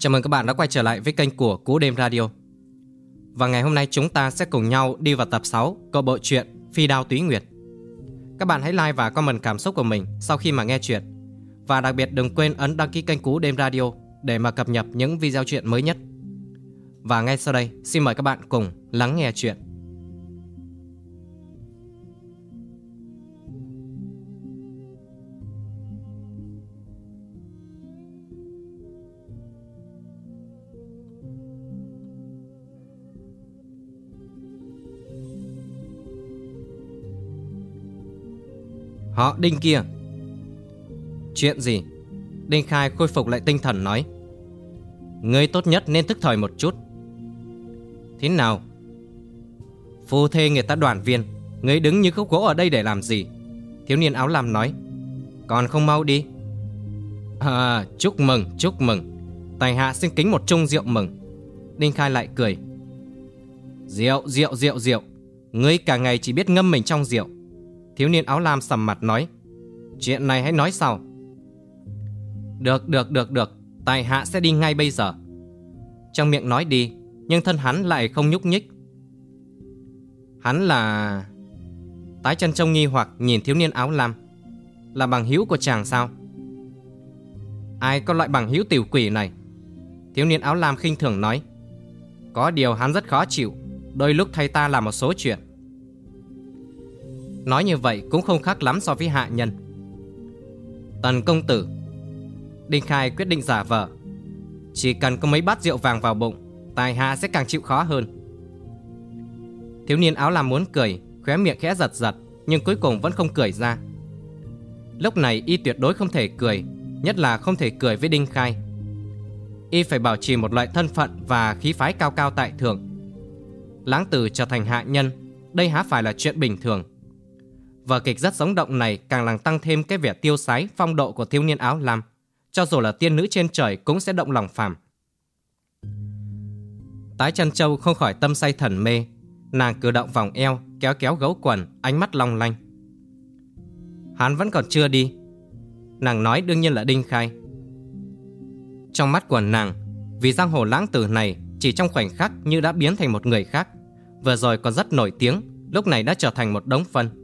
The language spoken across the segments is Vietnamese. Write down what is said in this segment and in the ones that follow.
Chào mừng các bạn đã quay trở lại với kênh của Cú Đêm Radio. Và ngày hôm nay chúng ta sẽ cùng nhau đi vào tập 6 của bộ truyện Phi Đao Túy Nguyệt. Các bạn hãy like và comment cảm xúc của mình sau khi mà nghe chuyện. Và đặc biệt đừng quên ấn đăng ký kênh Cú Đêm Radio để mà cập nhật những video chuyện mới nhất. Và ngay sau đây, xin mời các bạn cùng lắng nghe chuyện. Họ Đinh kia. Chuyện gì? Đinh Khai khôi phục lại tinh thần nói. Ngươi tốt nhất nên thức thời một chút. Thế nào? Phu thê người ta đoàn viên, Ngươi đứng như khúc gỗ ở đây để làm gì? Thiếu niên áo lam nói. Còn không mau đi. À chúc mừng chúc mừng. Tài hạ xin kính một chung rượu mừng. Đinh Khai lại cười. Rượu rượu rượu rượu. Ngươi cả ngày chỉ biết ngâm mình trong rượu. Thiếu niên áo lam sầm mặt nói, Chuyện này hãy nói sau. Được được được được Tài hạ sẽ đi ngay bây giờ. Trong miệng nói đi, Nhưng thân hắn lại không nhúc nhích. Hắn là Tái chân trông nghi hoặc nhìn thiếu niên áo lam. Là bằng hữu của chàng sao? Ai có loại bằng hữu tiểu quỷ này? Thiếu niên áo lam khinh thường nói, Có điều hắn rất khó chịu, Đôi lúc thay ta làm một số chuyện. Nói như vậy cũng không khác lắm so với hạ nhân. Tần công tử, Đinh Khai quyết định giả vờ. Chỉ cần có mấy bát rượu vàng vào bụng, Tài hạ sẽ càng chịu khó hơn. Thiếu niên áo làm muốn cười, Khóe miệng khẽ giật giật, Nhưng cuối cùng vẫn không cười ra. Lúc này y tuyệt đối không thể cười, Nhất là không thể cười với Đinh Khai. Y phải bảo trì một loại thân phận Và khí phái cao cao tại thượng. Lãng tử trở thành hạ nhân, Đây há phải là chuyện bình thường. Vở kịch rất sống động này càng làm tăng thêm cái vẻ tiêu sái, phong độ của thiếu niên áo lam. Cho dù là tiên nữ trên trời cũng sẽ động lòng phàm. Tái chăn châu không khỏi tâm say thần mê. Nàng cử động vòng eo, kéo kéo gấu quần, ánh mắt long lanh. Hắn vẫn còn chưa đi. Nàng nói đương nhiên là Đinh Khai. Trong mắt của nàng, vì giang hồ lãng tử này chỉ trong khoảnh khắc như đã biến thành một người khác. Vừa rồi còn rất nổi tiếng, lúc này đã trở thành một đống phân.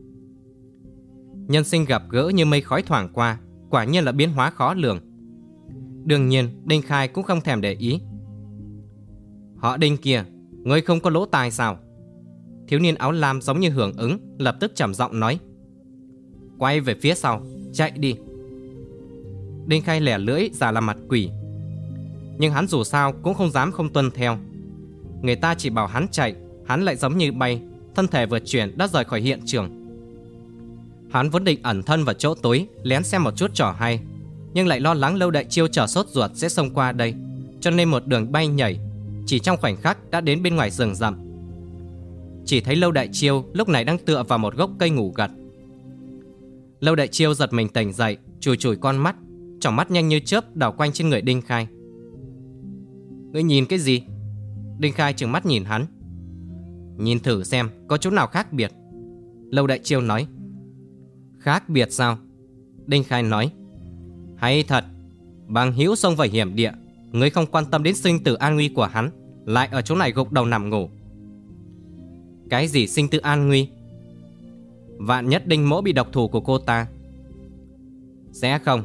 Nhân sinh gặp gỡ như mây khói thoảng qua, Quả nhiên là biến hóa khó lường. Đương nhiên, Đinh Khai cũng không thèm để ý. Họ Đinh kia, Ngươi không có lỗ tai sao? Thiếu niên áo lam giống như hưởng ứng, Lập tức trầm giọng nói. Quay về phía sau, Chạy đi. Đinh Khai lẻ lưỡi giả làm mặt quỷ. Nhưng hắn dù sao cũng không dám không tuân theo. Người ta chỉ bảo hắn chạy, Hắn lại giống như bay, Thân thể vừa chuyển đã rời khỏi hiện trường. Hắn vốn định ẩn thân vào chỗ tối, Lén xem một chút trò hay, Nhưng lại lo lắng lâu đại chiêu trở sốt ruột sẽ xông qua đây, Cho nên một đường bay nhảy, Chỉ trong khoảnh khắc đã đến bên ngoài rừng rậm. Chỉ thấy lâu đại chiêu Lúc này đang tựa vào một gốc cây ngủ gật. Lâu đại chiêu giật mình tỉnh dậy, Chùi chùi con mắt Trỏng mắt nhanh như chớp đảo quanh trên người Đinh Khai. Ngươi nhìn cái gì? Đinh Khai trừng mắt nhìn hắn. Nhìn thử xem, có chỗ nào khác biệt? Lâu đại chiêu nói. Khác biệt sao? Đinh Khai nói, Hay thật, Bằng hữu sông vào hiểm địa, người không quan tâm đến sinh tử an nguy của hắn, Lại ở chỗ này gục đầu nằm ngủ. Cái gì sinh tử an nguy? Vạn nhất đinh mỗ bị độc thủ của cô ta. Sẽ không,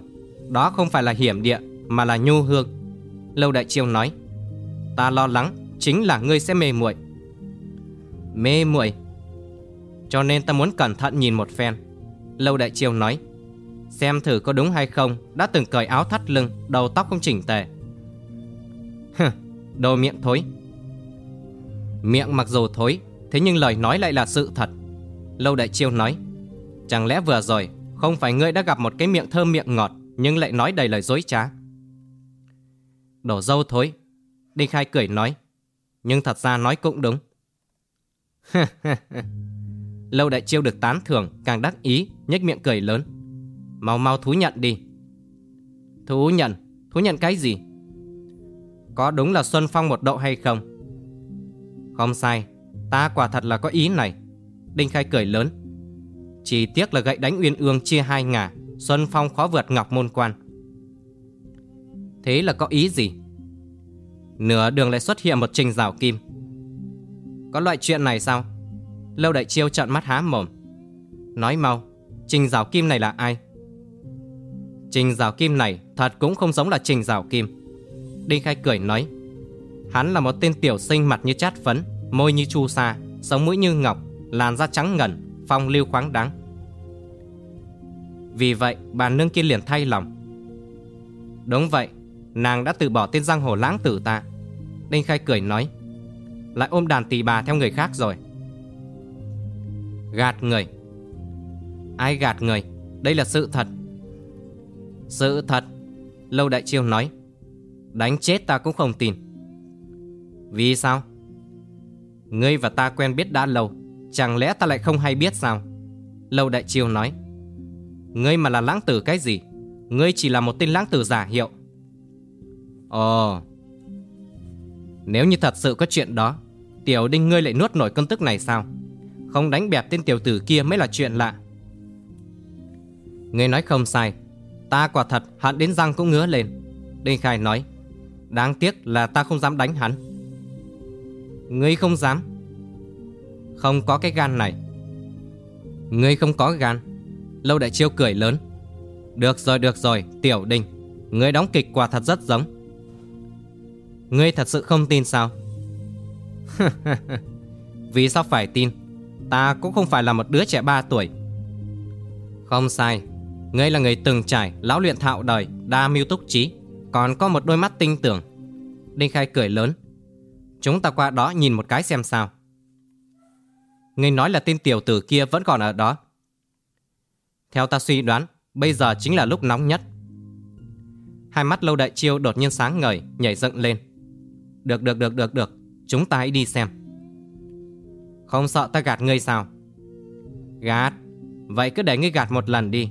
Đó không phải là hiểm địa, Mà là nhu hương. Lâu Đại Chiêu nói, Ta lo lắng Chính là ngươi sẽ mê muội. Mê muội? Cho nên ta muốn cẩn thận nhìn một phen. Lâu Đại Chiêu nói Xem thử có đúng hay không Đã từng cởi áo thắt lưng Đầu tóc không chỉnh tề. Hừ, đồ miệng thối. Miệng mặc dù thối Thế nhưng lời nói lại là sự thật. Lâu Đại Chiêu nói Chẳng lẽ vừa rồi Không phải ngươi đã gặp một cái miệng thơm miệng ngọt Nhưng lại nói đầy lời dối trá? Đổ dâu thối Đinh Khai cười nói Nhưng thật ra nói cũng đúng. Lâu đại chiêu được tán thưởng, Càng đắc ý, nhếch miệng cười lớn. Mau mau thú nhận đi. Thú nhận? Thú nhận cái gì? Có đúng là Xuân Phong một độ hay không? Không sai, Ta quả thật là có ý này. Đinh Khai cười lớn. Chỉ tiếc là gậy đánh uyên ương chia hai ngả, Xuân Phong khó vượt ngọc môn quan. Thế là có ý gì? Nửa đường lại xuất hiện một trình rào kim. Có loại chuyện này sao? Lâu đại chiêu trợn mắt há mồm. Nói mau, Trình rào kim này là ai? Trình rào kim này Thật cũng không giống là trình rào kim. Đinh Khai cười nói, Hắn là một tên tiểu sinh mặt như chát phấn, Môi như chu sa, Sống mũi như ngọc, Làn da trắng ngần, Phong lưu khoáng đáng. Vì vậy, bà nương kia liền thay lòng. Đúng vậy, Nàng đã từ bỏ tên giang hồ lãng tử ta. Đinh Khai cười nói, Lại ôm đàn tỳ bà theo người khác rồi. Gạt người. Ai gạt người? Đây là sự thật. Sự thật, Lâu Đại Chiêu nói. Đánh chết ta cũng không tin. Vì sao? Ngươi và ta quen biết đã lâu, Chẳng lẽ ta lại không hay biết sao? Lâu Đại Chiêu nói. Ngươi mà là lãng tử cái gì? Ngươi chỉ là một tên lãng tử giả hiệu. Ồ. Nếu như thật sự có chuyện đó, Tiểu đinh ngươi lại nuốt nổi cơn tức này sao? Không đánh bẹp tên tiểu tử kia mới là chuyện lạ. Người nói không sai. Ta quả thật hận đến răng cũng ngứa lên. Đinh Khai nói, Đáng tiếc là ta không dám đánh hắn. Ngươi không dám? Không có cái gan này. Ngươi không có gan? Lâu đại chiêu cười lớn. Được rồi được rồi, Tiểu Đinh. Ngươi đóng kịch quả thật rất giống. Ngươi thật sự không tin sao? Vì sao phải tin? Ta cũng không phải là một đứa trẻ 3 tuổi. Không sai, Ngươi là người từng trải Lão luyện thạo đời Đa mưu túc trí, Còn có một đôi mắt tinh tưởng Đinh Khai cười lớn. Chúng ta qua đó nhìn một cái xem sao. Ngươi nói là tên tiểu tử kia vẫn còn ở đó. Theo ta suy đoán, Bây giờ chính là lúc nóng nhất. Hai mắt lâu đại chiêu đột nhiên sáng ngời, Nhảy dựng lên. Được được được được được. Chúng ta hãy đi xem. Không sợ ta gạt ngươi sao? Gạt. Vậy cứ để ngươi gạt một lần đi.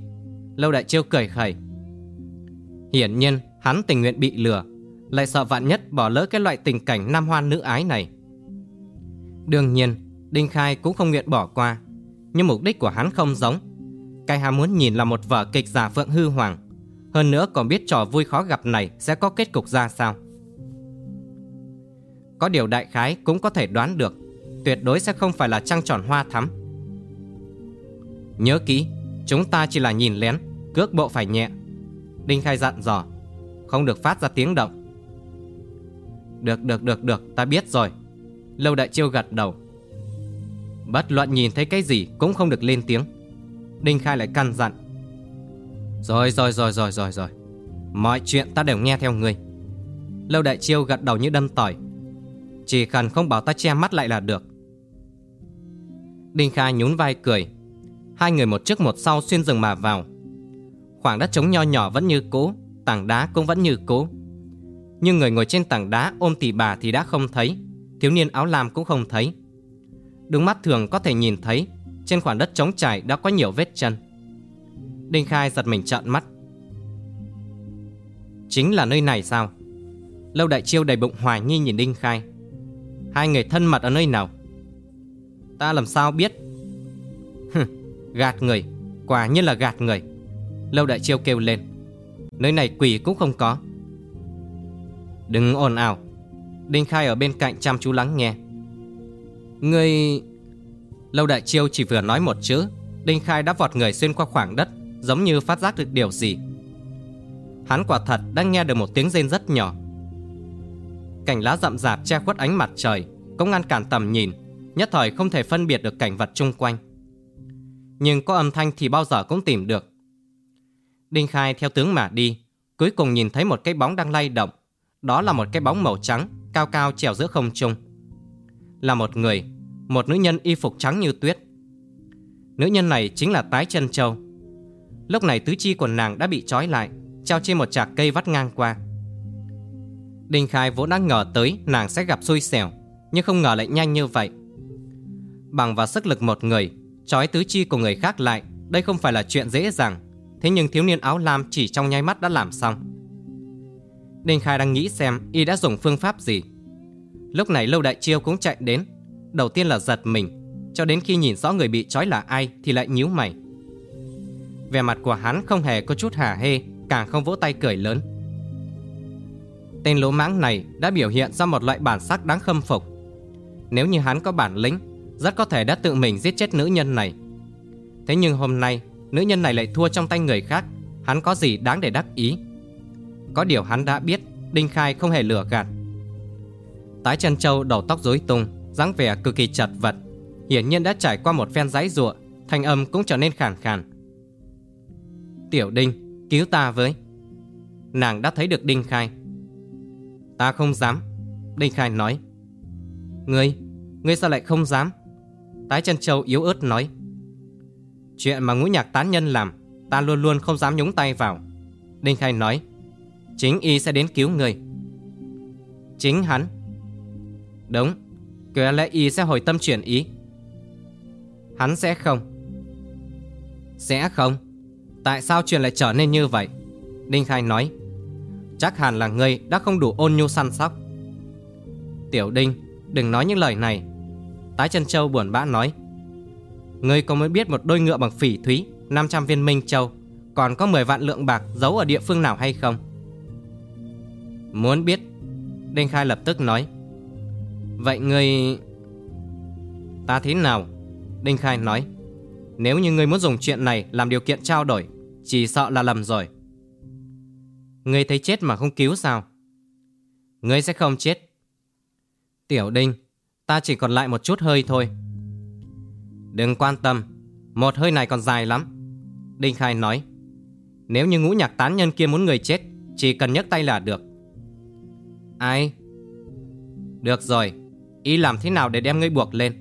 Lâu đại chiêu cười khẩy. Hiển nhiên, hắn tình nguyện bị lừa. Lại sợ vạn nhất bỏ lỡ cái loại tình cảnh nam hoan nữ ái này. Đương nhiên, Đinh Khai cũng không nguyện bỏ qua. Nhưng mục đích của hắn không giống. Cái hà muốn nhìn là một vở kịch giả phượng hư hoàng. Hơn nữa còn biết trò vui khó gặp này Sẽ có kết cục ra sao. Có điều đại khái cũng có thể đoán được. Tuyệt đối sẽ không phải là trăng tròn hoa thắm. Nhớ kỹ, Chúng ta chỉ là nhìn lén, Cước bộ phải nhẹ. Đinh Khai dặn dò, Không được phát ra tiếng động. Được được được được, ta biết rồi. Lâu Đại Chiêu gật đầu. Bất luận nhìn thấy cái gì cũng không được lên tiếng. Đinh Khai lại căn dặn. Rồi rồi rồi rồi rồi rồi. Mọi chuyện ta đều nghe theo ngươi. Lâu Đại Chiêu gật đầu như đâm tỏi. Chỉ cần không bảo ta che mắt lại là được. Đinh Khai nhún vai cười. Hai người một trước một sau xuyên rừng mà vào. Khoảng đất trống nho nhỏ vẫn như cũ, Tảng đá cũng vẫn như cũ. Nhưng người ngồi trên tảng đá ôm tỷ bà thì đã không thấy, Thiếu niên áo lam cũng không thấy. Đứng mắt thường có thể nhìn thấy, Trên khoảng đất trống trải đã có nhiều vết chân. Đinh Khai giật mình trợn mắt. Chính là nơi này sao? Lâu Đại Chiêu đầy bụng hoài nghi nhìn Đinh Khai. Hai người thân mật ở nơi nào? Ta làm sao biết? Hừ, Gạt người Quả nhiên là gạt người. Lâu Đại Chiêu kêu lên Nơi này quỷ cũng không có. Đừng ồn ào Đinh Khai ở bên cạnh chăm chú lắng nghe. Người... Lâu Đại Chiêu chỉ vừa nói một chữ Đinh Khai đã vọt người xuyên qua khoảng đất Giống như phát giác được điều gì. Hắn quả thật đang nghe được một tiếng rên rất nhỏ. Cảnh lá rậm rạp che khuất ánh mặt trời Cũng ngăn cản tầm nhìn. Nhất thời không thể phân biệt được cảnh vật chung quanh. Nhưng có âm thanh thì bao giờ cũng tìm được. Đinh Khai theo tướng mà đi, Cuối cùng nhìn thấy một cái bóng đang lay động. Đó là một cái bóng màu trắng, Cao cao trèo giữa không trung. Là một người, Một nữ nhân y phục trắng như tuyết. Nữ nhân này chính là Tái chân Châu. Lúc này tứ chi của nàng đã bị trói lại, Treo trên một chạc cây vắt ngang qua. Đinh Khai vốn đã ngờ tới Nàng sẽ gặp xui xẻo, Nhưng không ngờ lại nhanh như vậy. Bằng vào sức lực một người, Trói tứ chi của người khác lại, Đây không phải là chuyện dễ dàng. Thế nhưng thiếu niên áo lam chỉ trong nháy mắt đã làm xong. Đinh Khai đang nghĩ xem y đã dùng phương pháp gì. Lúc này Lâu Đại Chiêu cũng chạy đến, Đầu tiên là giật mình, Cho đến khi nhìn rõ người bị trói là ai Thì lại nhíu mày. Vẻ mặt của hắn không hề có chút hả hê, Càng không vỗ tay cười lớn. Tên lỗ mãng này đã biểu hiện ra một loại bản sắc đáng khâm phục. Nếu như hắn có bản lĩnh rất có thể đã tự mình giết chết nữ nhân này. Thế nhưng hôm nay Nữ nhân này lại thua trong tay người khác. Hắn có gì đáng để đắc ý? Có điều hắn đã biết Đinh Khai không hề lừa gạt. Tái chân châu đầu tóc rối tung dáng vẻ cực kỳ chật vật Hiển nhiên đã trải qua một phen giãy giụa, Thanh âm cũng trở nên khàn khàn. Tiểu Đinh Cứu ta với. Nàng đã thấy được Đinh Khai. Ta không dám Đinh Khai nói. Ngươi, ngươi sao lại không dám? Tái chân châu yếu ớt nói. Chuyện mà ngũ nhạc tán nhân làm, Ta luôn luôn không dám nhúng tay vào. Đinh Khai nói, Chính y sẽ đến cứu người. Chính hắn. Đúng, Có lẽ y sẽ hồi tâm chuyển ý. Hắn sẽ không. Sẽ không? Tại sao chuyện lại trở nên như vậy? Đinh Khai nói, Chắc hẳn là ngươi đã không đủ ôn nhu săn sóc. Tiểu Đinh, Đừng nói những lời này. Tái chân châu buồn bã nói, Ngươi có mới biết một đôi ngựa bằng phỉ thúy 500 viên minh châu, Còn có 10 vạn lượng bạc giấu ở địa phương nào hay không? Muốn biết, Đinh Khai lập tức nói. Vậy ngươi, Ta thế nào? Đinh Khai nói. Nếu như ngươi muốn dùng chuyện này làm điều kiện trao đổi, Chỉ sợ là lầm rồi. Ngươi thấy chết mà không cứu sao? Ngươi sẽ không chết. Tiểu Đinh Ta chỉ còn lại một chút hơi thôi. Đừng quan tâm, Một hơi này còn dài lắm. Đinh Khai nói, Nếu như ngũ nhạc tán nhân kia muốn người chết, Chỉ cần nhấc tay là được. Ai? Được rồi Ý làm thế nào để đem ngươi buộc lên?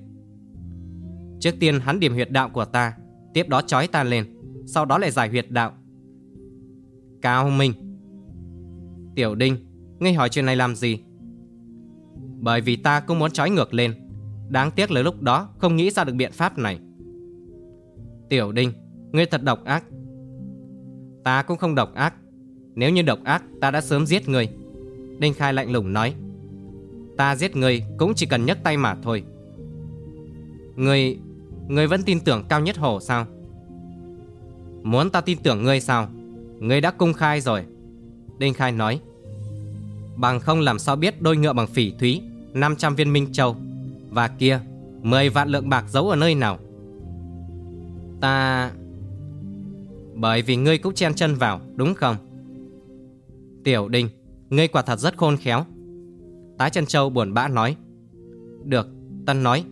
Trước tiên hắn điểm huyệt đạo của ta, Tiếp đó trói ta lên, Sau đó lại giải huyệt đạo. Cao Minh. Tiểu Đinh, Ngươi hỏi chuyện này làm gì? Bởi vì ta cũng muốn trói ngược lên. Đáng tiếc là lúc đó không nghĩ ra được biện pháp này. Tiểu Đinh, Ngươi thật độc ác. Ta cũng không độc ác. Nếu như độc ác, ta đã sớm giết ngươi. Đinh Khai lạnh lùng nói. Ta giết ngươi cũng chỉ cần nhấc tay mà thôi. Ngươi Ngươi vẫn tin tưởng cao nhất hồ sao? Muốn ta tin tưởng ngươi sao? Ngươi đã công khai rồi. Đinh Khai nói. Bằng không làm sao biết đôi ngựa bằng phỉ thúy? 500 viên minh châu. Và kia 10 vạn lượng bạc giấu ở nơi nào? Ta, Bởi vì ngươi cũng chen chân vào, Đúng không? Tiểu Đinh Ngươi quả thật rất khôn khéo. Tái chân châu buồn bã nói. Được, Tân nói,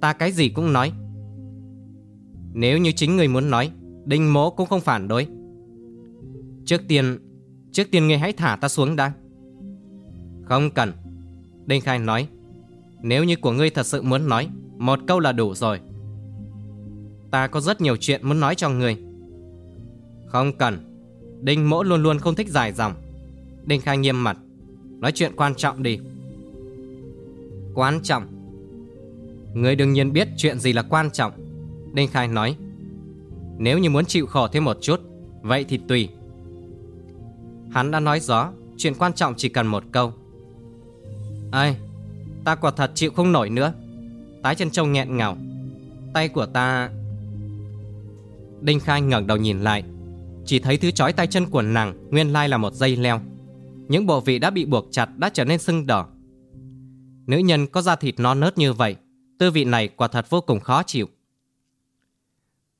Ta cái gì cũng nói. Nếu như chính ngươi muốn nói, Đinh mỗ cũng không phản đối. Trước tiên Trước tiên ngươi hãy thả ta xuống đã. Không cần. Đinh Khai nói, Nếu như của ngươi thật sự muốn nói, Một câu là đủ rồi. Ta có rất nhiều chuyện muốn nói cho ngươi. Không cần. Đinh mỗ luôn luôn không thích dài dòng. Đinh Khai nghiêm mặt, Nói chuyện quan trọng đi. Quan trọng? Ngươi đương nhiên biết chuyện gì là quan trọng. Đinh Khai nói, Nếu như muốn chịu khổ thêm một chút, Vậy thì tùy. Hắn đã nói rõ, Chuyện quan trọng chỉ cần một câu. Ây Ta quả thật chịu không nổi nữa. Tái chân trâu nghẹn ngào. Tay của ta Đinh Khai ngẩng đầu nhìn lại. Chỉ thấy thứ chói tay chân của nàng Nguyên lai là một dây leo. Những bộ vị đã bị buộc chặt đã trở nên sưng đỏ. Nữ nhân có da thịt non nớt như vậy, Tư vị này quả thật vô cùng khó chịu.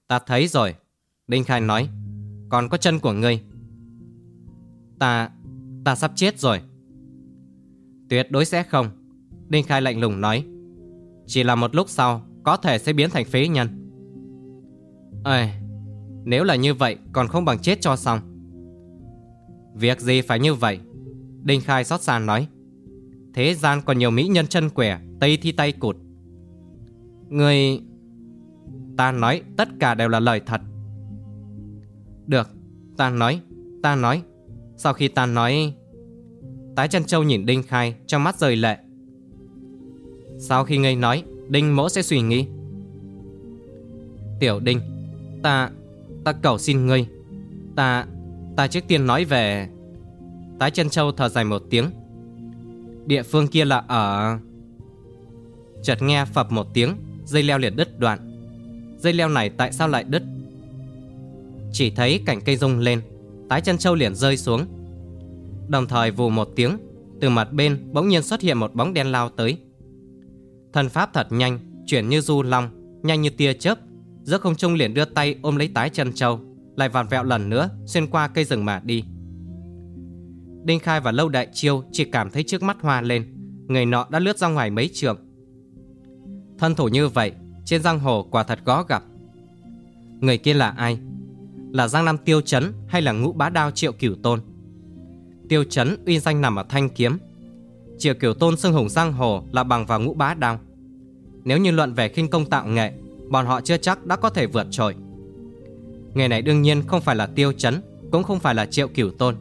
Ta thấy rồi, Đinh Khai nói. Còn có chân của ngươi. Ta... ta sắp chết rồi. Tuyệt đối sẽ không. Đinh Khai lạnh lùng nói. Chỉ là một lúc sau, Có thể sẽ biến thành phế nhân. Ê, Nếu là như vậy, còn không bằng chết cho xong. Việc gì phải như vậy? Đinh Khai xót xa nói. Thế gian còn nhiều mỹ nhân chân quẻ, Tây thi tay cụt. Người Ta nói tất cả đều là lời thật. Được, Ta nói Ta nói. Sau khi ta nói Tái chân châu nhìn Đinh Khai Trong mắt rời lệ Sau khi ngây nói Đinh mỗ sẽ suy nghĩ Tiểu Đinh Ta Ta cầu xin ngươi Ta Ta trước tiên nói về Tái chân châu thở dài một tiếng Địa phương kia là ở... Chợt nghe phập một tiếng, dây leo liền đứt đoạn. Dây leo này tại sao lại đứt? Chỉ thấy cảnh cây rung lên, tái chân châu liền rơi xuống. Đồng thời vù một tiếng, Từ mặt bên bỗng nhiên xuất hiện một bóng đen lao tới. Thần pháp thật nhanh Chuyển như du long Nhanh như tia chớp. Giữa không trung liền đưa tay ôm lấy tái chân châu Lại vặn vẹo lần nữa Xuyên qua cây rừng mà đi. Đinh Khai và Lâu Đại Chiêu Chỉ cảm thấy trước mắt hoa lên Người nọ đã lướt ra ngoài mấy trường Thân thủ như vậy Trên giang hồ quả thật gó gặp. Người kia là ai? Là Giang Nam Tiêu Chấn Hay là ngũ bá đao Triệu Cửu Tôn? Tiêu Chấn, uy danh nằm ở thanh kiếm. Triệu Kiều Tôn xưng hùng giang hồ Là bằng vào ngũ bá đao. Nếu như luận về khinh công tạo nghệ, Bọn họ chưa chắc đã có thể vượt trội. Nghề này đương nhiên không phải là Tiêu Chấn, Cũng không phải là Triệu Cửu Tôn.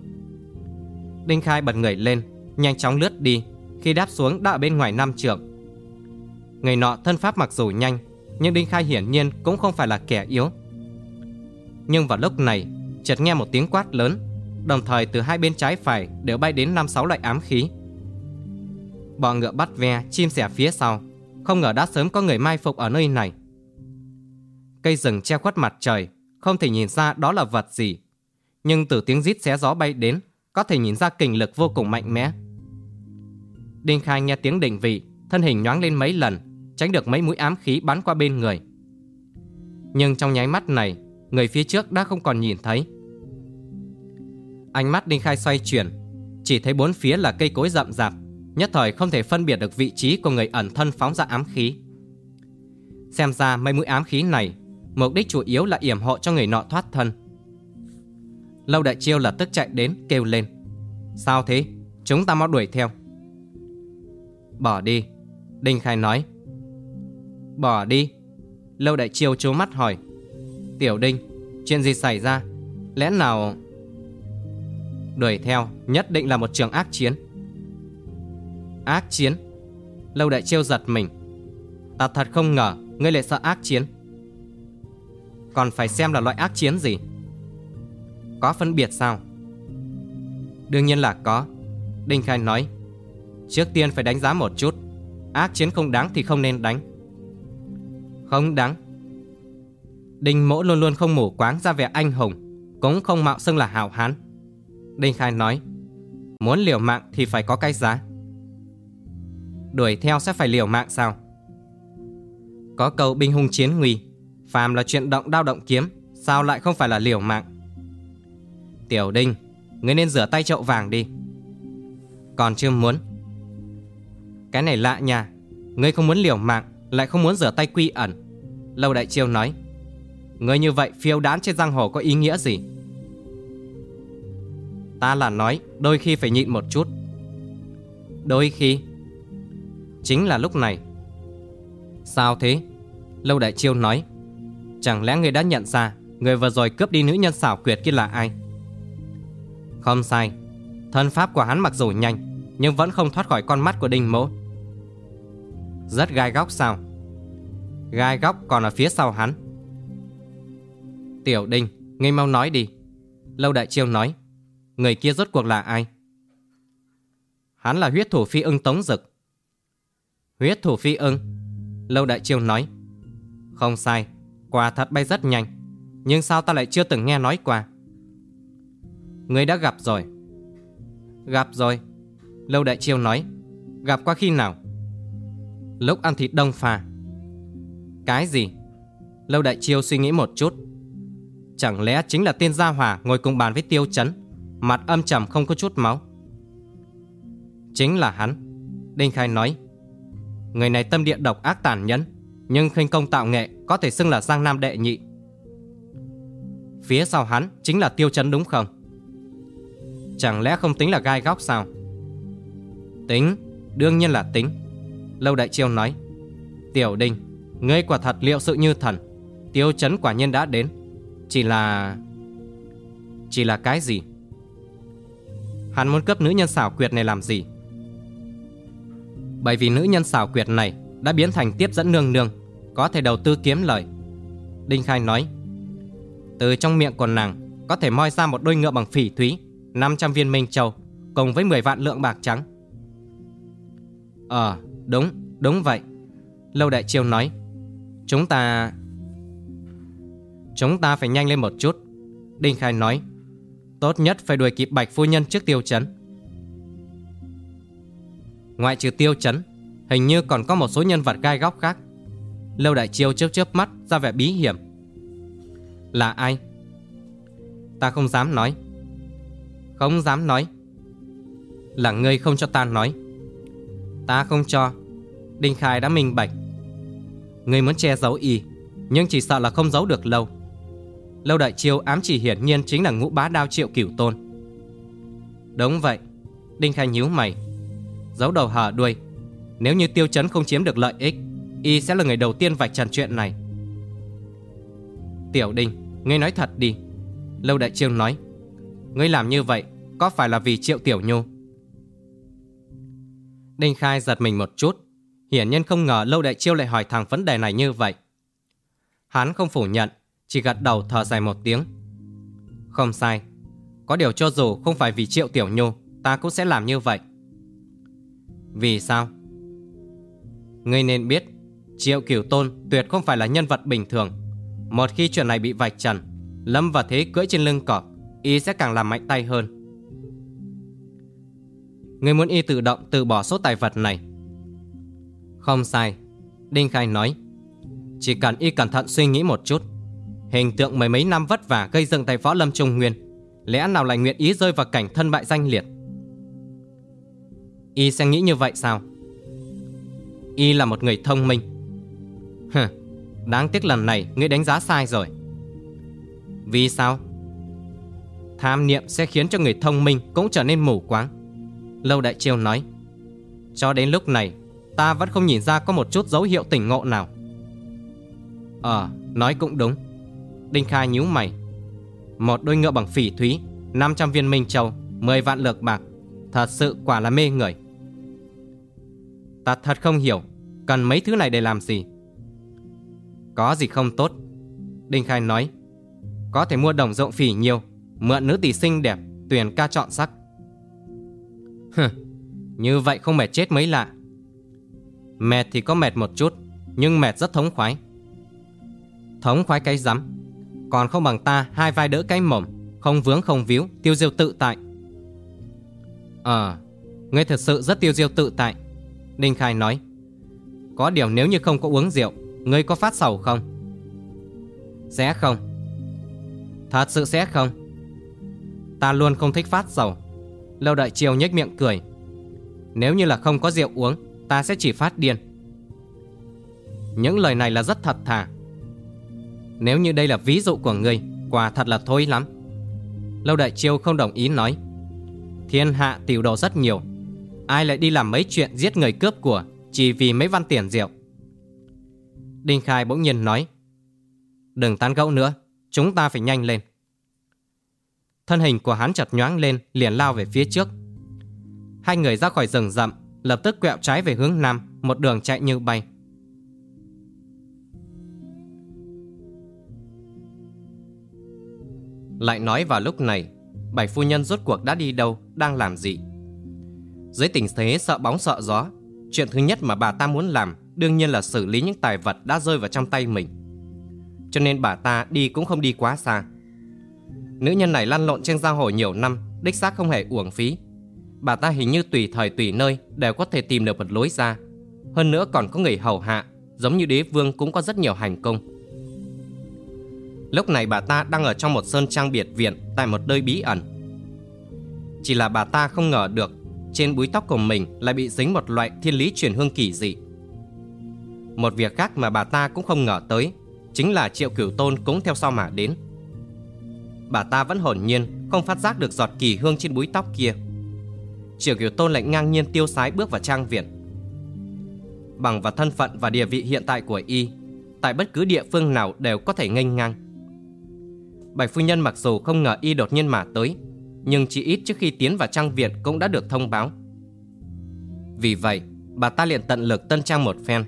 Đinh Khai bật người lên, Nhanh chóng lướt đi, Khi đáp xuống đã ở bên ngoài năm trượng. Người nọ thân pháp mặc dù nhanh, Nhưng Đinh Khai hiển nhiên cũng không phải là kẻ yếu. Nhưng vào lúc này, chợt nghe một tiếng quát lớn Đồng thời từ hai bên trái phải Đều bay đến năm sáu loại ám khí. Bọ ngựa bắt ve Chim sẻ phía sau. Không ngờ đã sớm có người mai phục ở nơi này. Cây rừng che khuất mặt trời, Không thể nhìn ra đó là vật gì. Nhưng từ tiếng rít xé gió bay đến, Có thể nhìn ra kình lực vô cùng mạnh mẽ. Đinh Khai nghe tiếng định vị, Thân hình nhoáng lên mấy lần, Tránh được mấy mũi ám khí bắn qua bên người. Nhưng trong nháy mắt này, Người phía trước đã không còn nhìn thấy. Ánh mắt Đinh Khai xoay chuyển. Chỉ thấy bốn phía là cây cối rậm rạp, Nhất thời không thể phân biệt được vị trí của người ẩn thân phóng ra ám khí. Xem ra mấy mũi ám khí này, Mục đích chủ yếu là yểm hộ cho người nọ thoát thân. Lâu đại chiêu lập tức chạy đến, kêu lên. Sao thế? Chúng ta mau đuổi theo. Bỏ đi, Đinh Khai nói. Bỏ đi? Lâu đại chiêu trố mắt hỏi. Tiểu Đinh, Chuyện gì xảy ra? Lẽ nào Đuổi theo, nhất định là một trường ác chiến. Ác chiến? Lâu đại chiêu giật mình. Ta thật không ngờ, Ngươi lại sợ ác chiến. Còn phải xem là loại ác chiến gì? Có phân biệt sao? Đương nhiên là có. Đinh Khai nói, Trước tiên phải đánh giá một chút. Ác chiến không đáng thì không nên đánh. Không đáng. Đinh mỗ luôn luôn không mù quáng ra vẻ anh hùng, Cũng không mạo xưng là hào hán. Đinh Khai nói, Muốn liều mạng thì phải có cái giá. Đuổi theo sẽ phải liều mạng sao? Có câu binh hung chiến nguy, Phàm là chuyện động đao động kiếm, Sao lại không phải là liều mạng? Tiểu Đinh, Ngươi nên rửa tay chậu vàng đi. Còn chưa muốn. Cái này lạ nha, Ngươi không muốn liều mạng, Lại không muốn rửa tay quy ẩn. Lâu Đại Chiêu nói, Ngươi như vậy phiêu đán trên giang hồ có ý nghĩa gì? Ta là nói, đôi khi phải nhịn một chút. Đôi khi? Chính là lúc này. Sao thế? Lâu Đại Chiêu nói, Chẳng lẽ người đã nhận ra Người vừa rồi cướp đi nữ nhân xảo quyệt kia là ai? Không sai, Thân pháp của hắn mặc dù nhanh, Nhưng vẫn không thoát khỏi con mắt của đinh mỗ. Rất gai góc sao? Gai góc còn ở phía sau hắn. Tiểu đinh, Ngươi mau nói đi. Lâu Đại Chiêu nói Người kia rốt cuộc là ai? Hắn là huyết thủ phi ưng tống dực. Huyết thủ phi ưng? Lâu Đại Chiêu nói. Không sai, Quả thật bay rất nhanh, Nhưng sao ta lại chưa từng nghe nói qua? Người đã gặp rồi. Gặp rồi, Lâu Đại Chiêu nói. Gặp qua khi nào? Lúc ăn thịt đông phà Cái gì? Lâu Đại Chiêu suy nghĩ một chút. Chẳng lẽ chính là tên Gia Hòa ngồi cùng bàn với Tiêu Chấn? Mặt âm trầm không có chút máu. Chính là hắn, Đinh Khai nói. Người này tâm địa độc ác tàn nhẫn, Nhưng khinh công tạo nghệ Có thể xưng là Giang Nam đệ nhị. Phía sau hắn chính là Tiêu Chấn đúng không? Chẳng lẽ không tính là gai góc sao? Tính, Đương nhiên là tính. Lâu Đại Chiêu nói. Tiểu Đinh, Ngươi quả thật liệu sự như thần. Tiêu Chấn quả nhiên đã đến. Chỉ là Chỉ là cái gì? Hắn muốn cấp nữ nhân xảo quyệt này làm gì? Bởi vì nữ nhân xảo quyệt này Đã biến thành tiếp dẫn nương nương, Có thể đầu tư kiếm lời. Đinh Khai nói, Từ trong miệng của nàng Có thể moi ra một đôi ngựa bằng phỉ thúy 500 viên minh châu, Cùng với 10 vạn lượng bạc trắng. Ờ đúng Đúng vậy, Lâu Đại Chiêu nói. Chúng ta Chúng ta phải nhanh lên một chút, Đinh Khai nói. Tốt nhất phải đuổi kịp Bạch Phu Nhân trước tiêu chấn. Ngoại trừ tiêu chấn, Hình như còn có một số nhân vật gai góc khác. Lâu Đại Chiêu chớp chớp mắt, ra vẻ bí hiểm. Là ai? Ta không dám nói. Không dám nói. Là ngươi không cho ta nói. Ta không cho. Đinh Khai đã minh bạch. Ngươi muốn che giấu y, Nhưng chỉ sợ là không giấu được lâu. Lâu Đại Chiêu ám chỉ hiển nhiên chính là ngũ bá đao triệu cửu tôn. Đúng vậy, Đinh Khai nhíu mày, Giấu đầu hở đuôi. Nếu như tiêu chấn không chiếm được lợi ích, Y sẽ là người đầu tiên vạch trần chuyện này. Tiểu Đinh, Ngươi nói thật đi. Lâu Đại Chiêu nói, Ngươi làm như vậy Có phải là vì triệu tiểu nhu? Đinh Khai giật mình một chút, Hiển nhiên không ngờ Lâu Đại Chiêu lại hỏi thằng vấn đề này như vậy. Hắn không phủ nhận chỉ gật đầu thở dài một tiếng Không sai Có điều cho dù không phải vì triệu tiểu nhu Ta cũng sẽ làm như vậy Vì sao Ngươi nên biết Triệu Cửu Tôn tuyệt không phải là nhân vật bình thường. Một khi chuyện này bị vạch trần, Lâm và Thế cưỡi trên lưng cọp, y sẽ càng làm mạnh tay hơn. Người muốn y tự động từ bỏ số tài vật này. Không sai, Đinh Khai nói. Chỉ cần y cẩn thận suy nghĩ một chút, hình tượng mấy mấy năm vất vả gây dựng tại võ lâm trung nguyên, lẽ nào lại nguyện ý rơi vào cảnh thân bại danh liệt? Y sẽ nghĩ như vậy sao? Y là một người thông minh Hừ, đáng tiếc lần này ngươi đánh giá sai rồi. Vì sao? Tham niệm sẽ khiến cho người thông minh cũng trở nên mù quáng. Lâu Đại Chiêu nói. Cho đến lúc này, ta vẫn không nhìn ra có một chút dấu hiệu tỉnh ngộ nào. Ờ, nói cũng đúng. Đinh Khai nhíu mày. Một đôi ngựa bằng phỉ thúy, 500 viên minh châu, 10 vạn lược bạc. Thật sự quả là mê người. Ta thật không hiểu, cần mấy thứ này để làm gì? Có gì không tốt Đinh Khai nói Có thể mua đồng rộng phỉ nhiều Mượn nữ tỷ xinh đẹp Tuyển ca chọn sắc Hừ Như vậy không mệt chết mấy lạ Mệt thì có mệt một chút Nhưng mệt rất thống khoái Thống khoái cái rắm còn không bằng ta, hai vai đỡ cái mồm. Không vướng, không víu, Tiêu diêu tự tại. Ờ Ngươi thật sự rất tiêu diêu tự tại. Đinh Khai nói, Có điều nếu như không có uống rượu, Ngươi có phát sầu không? Sẽ không. Thật sự sẽ không. Ta luôn không thích phát sầu. Lâu đợi chiều nhếch miệng cười. Nếu như là không có rượu uống, Ta sẽ chỉ phát điên. Những lời này là rất thật thà. Nếu như đây là ví dụ của ngươi Quả thật là thôi lắm. Lâu đại chiêu không đồng ý nói, Thiên hạ tiểu đồ rất nhiều, Ai lại đi làm mấy chuyện giết người cướp của Chỉ vì mấy văn tiền rượu? Đinh Khai bỗng nhiên nói, Đừng tán gẫu nữa, Chúng ta phải nhanh lên. Thân hình của hắn chật nhoáng lên, Liền lao về phía trước. Hai người ra khỏi rừng rậm, Lập tức quẹo trái về hướng nam, Một đường chạy như bay. Lại nói vào lúc này Bảy phu nhân rốt cuộc đã đi đâu Đang làm gì Dưới tình thế sợ bóng sợ gió Chuyện thứ nhất mà bà ta muốn làm đương nhiên là xử lý những tài vật đã rơi vào trong tay mình. Cho nên bà ta đi cũng không đi quá xa. Nữ nhân này lăn lộn trên giang hồ nhiều năm, đích xác không hề uổng phí. Bà ta hình như tùy thời tùy nơi đều có thể tìm được một lối ra. Hơn nữa còn có người hầu hạ, giống như đế vương cũng có rất nhiều hành công. Lúc này bà ta đang ở trong một sơn trang biệt viện tại một nơi bí ẩn. Chỉ là bà ta không ngờ được, trên búi tóc của mình lại bị dính một loại thiên lý truyền hương kỳ dị. Một việc khác mà bà ta cũng không ngờ tới, Chính là Triệu Cửu Tôn cũng theo sau mà đến Bà ta vẫn hồn nhiên, Không phát giác được giọt kỳ hương trên búi tóc kia Triệu Cửu Tôn lại ngang nhiên tiêu sái bước vào trang viện Bằng vào thân phận và địa vị hiện tại của y, Tại bất cứ địa phương nào đều có thể nghênh ngang Bạch phu nhân mặc dù không ngờ y đột nhiên mà tới, Nhưng chỉ ít trước khi tiến vào trang viện cũng đã được thông báo. Vì vậy, bà ta liền tận lực tân trang một phen,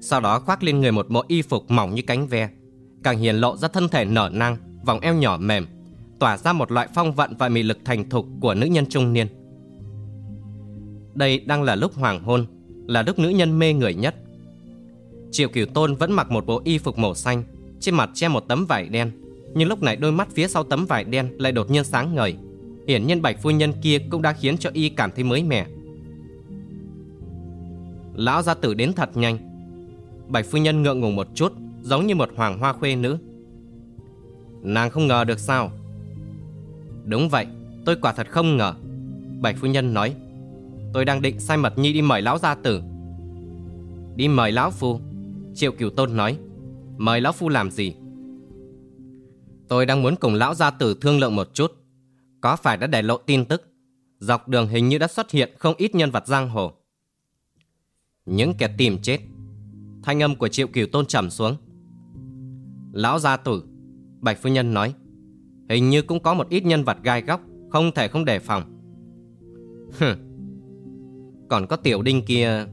sau đó khoác lên người một bộ y phục mỏng như cánh ve, Càng hiển lộ ra thân thể nở năng Vòng eo nhỏ mềm, Tỏa ra một loại phong vận và mị lực thành thục Của nữ nhân trung niên. Đây đang là lúc hoàng hôn, Là lúc nữ nhân mê người nhất. Triệu Cửu Tôn vẫn mặc một bộ y phục màu xanh, Trên mặt che một tấm vải đen. Nhưng lúc này đôi mắt phía sau tấm vải đen Lại đột nhiên sáng ngời. Hiển nhiên bạch phu nhân kia cũng đã khiến cho y cảm thấy mới mẻ. Lão gia tử đến thật nhanh. Bạch phu nhân ngượng ngùng một chút, Giống như một hoàng hoa khuê nữ. Nàng không ngờ được sao? Đúng vậy, Tôi quả thật không ngờ. Bạch phu nhân nói, Tôi đang định sai mật nhi đi mời lão gia tử. Đi mời lão phu, Triệu cửu tôn nói, Mời lão phu làm gì? Tôi đang muốn cùng lão gia tử thương lượng một chút. Có phải đã để lộ tin tức? Dọc đường hình như đã xuất hiện không ít nhân vật giang hồ. Những kẻ tìm chết. Thanh âm của triệu cửu tôn trầm xuống. Lão gia tử, Bạch phu nhân nói, Hình như cũng có một ít nhân vật gai góc, Không thể không đề phòng. Hừ Còn có tiểu đinh kia.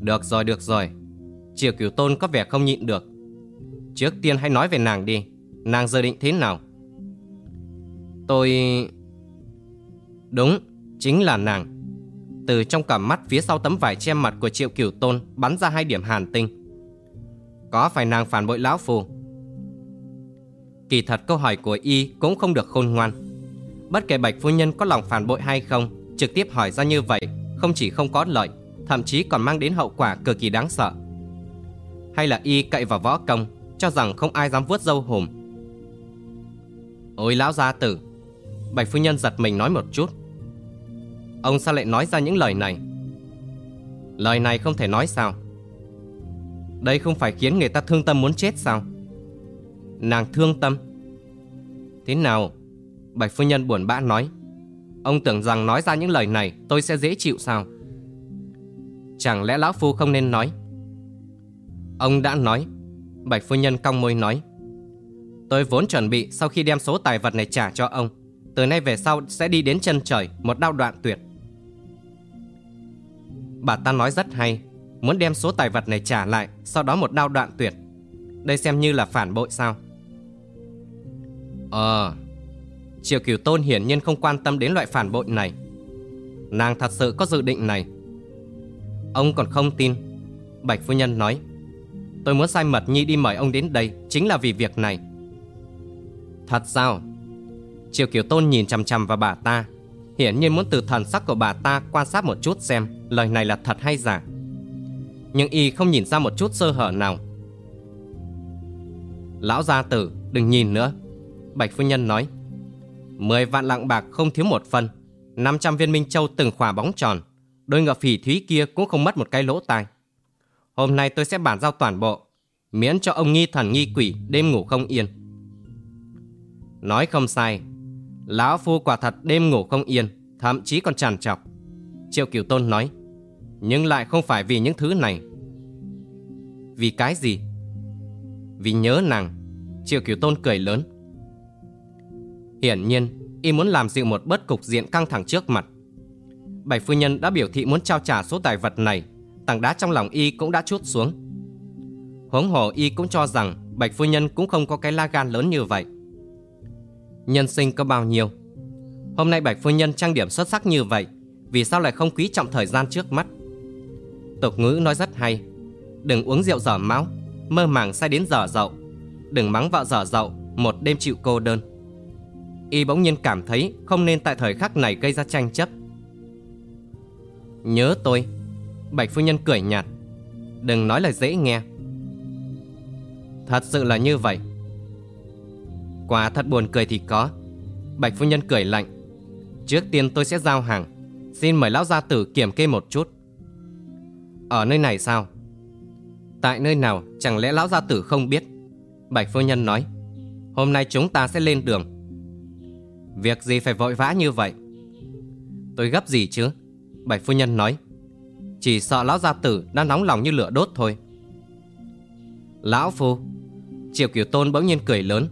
Được rồi được rồi. Triệu cửu tôn có vẻ không nhịn được. Trước tiên hãy nói về nàng đi. Nàng dự định thế nào? Tôi... Đúng, chính là nàng. Từ trong cặp mắt phía sau tấm vải che mặt của triệu cửu tôn Bắn ra hai điểm hàn tinh. Có phải nàng phản bội lão phù? Kỳ thật câu hỏi của y cũng không được khôn ngoan. Bất kể bạch phu nhân có lòng phản bội hay không Trực tiếp hỏi ra như vậy Không chỉ không có lợi Thậm chí còn mang đến hậu quả cực kỳ đáng sợ. Hay là y cậy vào võ công Cho rằng không ai dám vuốt dâu hùm Ôi lão gia tử, Bạch phu nhân giật mình nói một chút. Ông sao lại nói ra những lời này? Lời này không thể nói sao? Đây không phải khiến người ta thương tâm muốn chết sao? Nàng thương tâm. Thế nào? Bạch phu nhân buồn bã nói. Ông tưởng rằng nói ra những lời này Tôi sẽ dễ chịu sao? Chẳng lẽ lão phu không nên nói? Ông đã nói. Bạch phu nhân cong môi nói. Tôi vốn chuẩn bị sau khi đem số tài vật này trả cho ông. Từ nay về sau sẽ đi đến chân trời, Một đao đoạn tuyệt. Bà ta nói rất hay, Muốn đem số tài vật này trả lại, Sau đó một đao đoạn tuyệt. Đây xem như là phản bội sao? Ờ Triệu Kiều Tôn hiển nhiên không quan tâm đến loại phản bội này. Nàng thật sự có dự định này. Ông còn không tin. Bạch Phu Nhân nói, Tôi muốn sai Mật Nhi đi mời ông đến đây Chính là vì việc này. Thật sao? Triệu Kiều Tôn nhìn chằm chằm vào bà ta. Hiển nhiên muốn từ thần sắc của bà ta Quan sát một chút xem Lời này là thật hay giả. Nhưng y không nhìn ra một chút sơ hở nào. Lão gia tử đừng nhìn nữa. Bạch Phu Nhân nói Mười vạn lạng bạc không thiếu một phần, 500 viên minh châu từng khỏa bóng tròn Đôi ngựa phỉ thúy kia cũng không mất một cái lỗ tai. Hôm nay tôi sẽ bản giao toàn bộ Miễn cho ông nghi thần nghi quỷ Đêm ngủ không yên. Nói không sai Lão Phu quả thật đêm ngủ không yên Thậm chí còn tràn trọc Triệu Kiều Tôn nói Nhưng lại không phải vì những thứ này Vì cái gì Vì nhớ nàng Triệu Kiều Tôn cười lớn Hiển nhiên, y muốn làm dịu một bất cục diện căng thẳng trước mặt. Bạch phu nhân đã biểu thị muốn trao trả số tài vật này, tảng đá trong lòng y cũng đã chút xuống. Huống hồ y cũng cho rằng Bạch phu nhân cũng không có cái la gan lớn như vậy. Nhân sinh có bao nhiêu? Hôm nay Bạch phu nhân trang điểm xuất sắc như vậy, vì sao lại không quý trọng thời gian trước mắt? Tục ngữ nói rất hay, đừng uống rượu dở máu, mơ màng say đến dở dậu, đừng mắng vợ dở dậu, một đêm chịu cô đơn y bỗng nhiên cảm thấy không nên tại thời khắc này gây ra tranh chấp. Nhớ tôi. Bạch phu nhân cười nhạt. Đừng nói lời dễ nghe. Thật sự là như vậy. Quả thật buồn cười thì có. Bạch phu nhân cười lạnh. Trước tiên tôi sẽ giao hàng. Xin mời lão gia tử kiểm kê một chút. Ở nơi này sao? Tại nơi nào chẳng lẽ lão gia tử không biết? Bạch phu nhân nói. Hôm nay chúng ta sẽ lên đường Việc gì phải vội vã như vậy Tôi gấp gì chứ Bạch phu nhân nói Chỉ sợ lão gia tử đang nóng lòng như lửa đốt thôi Lão phu, Triệu kiểu tôn bỗng nhiên cười lớn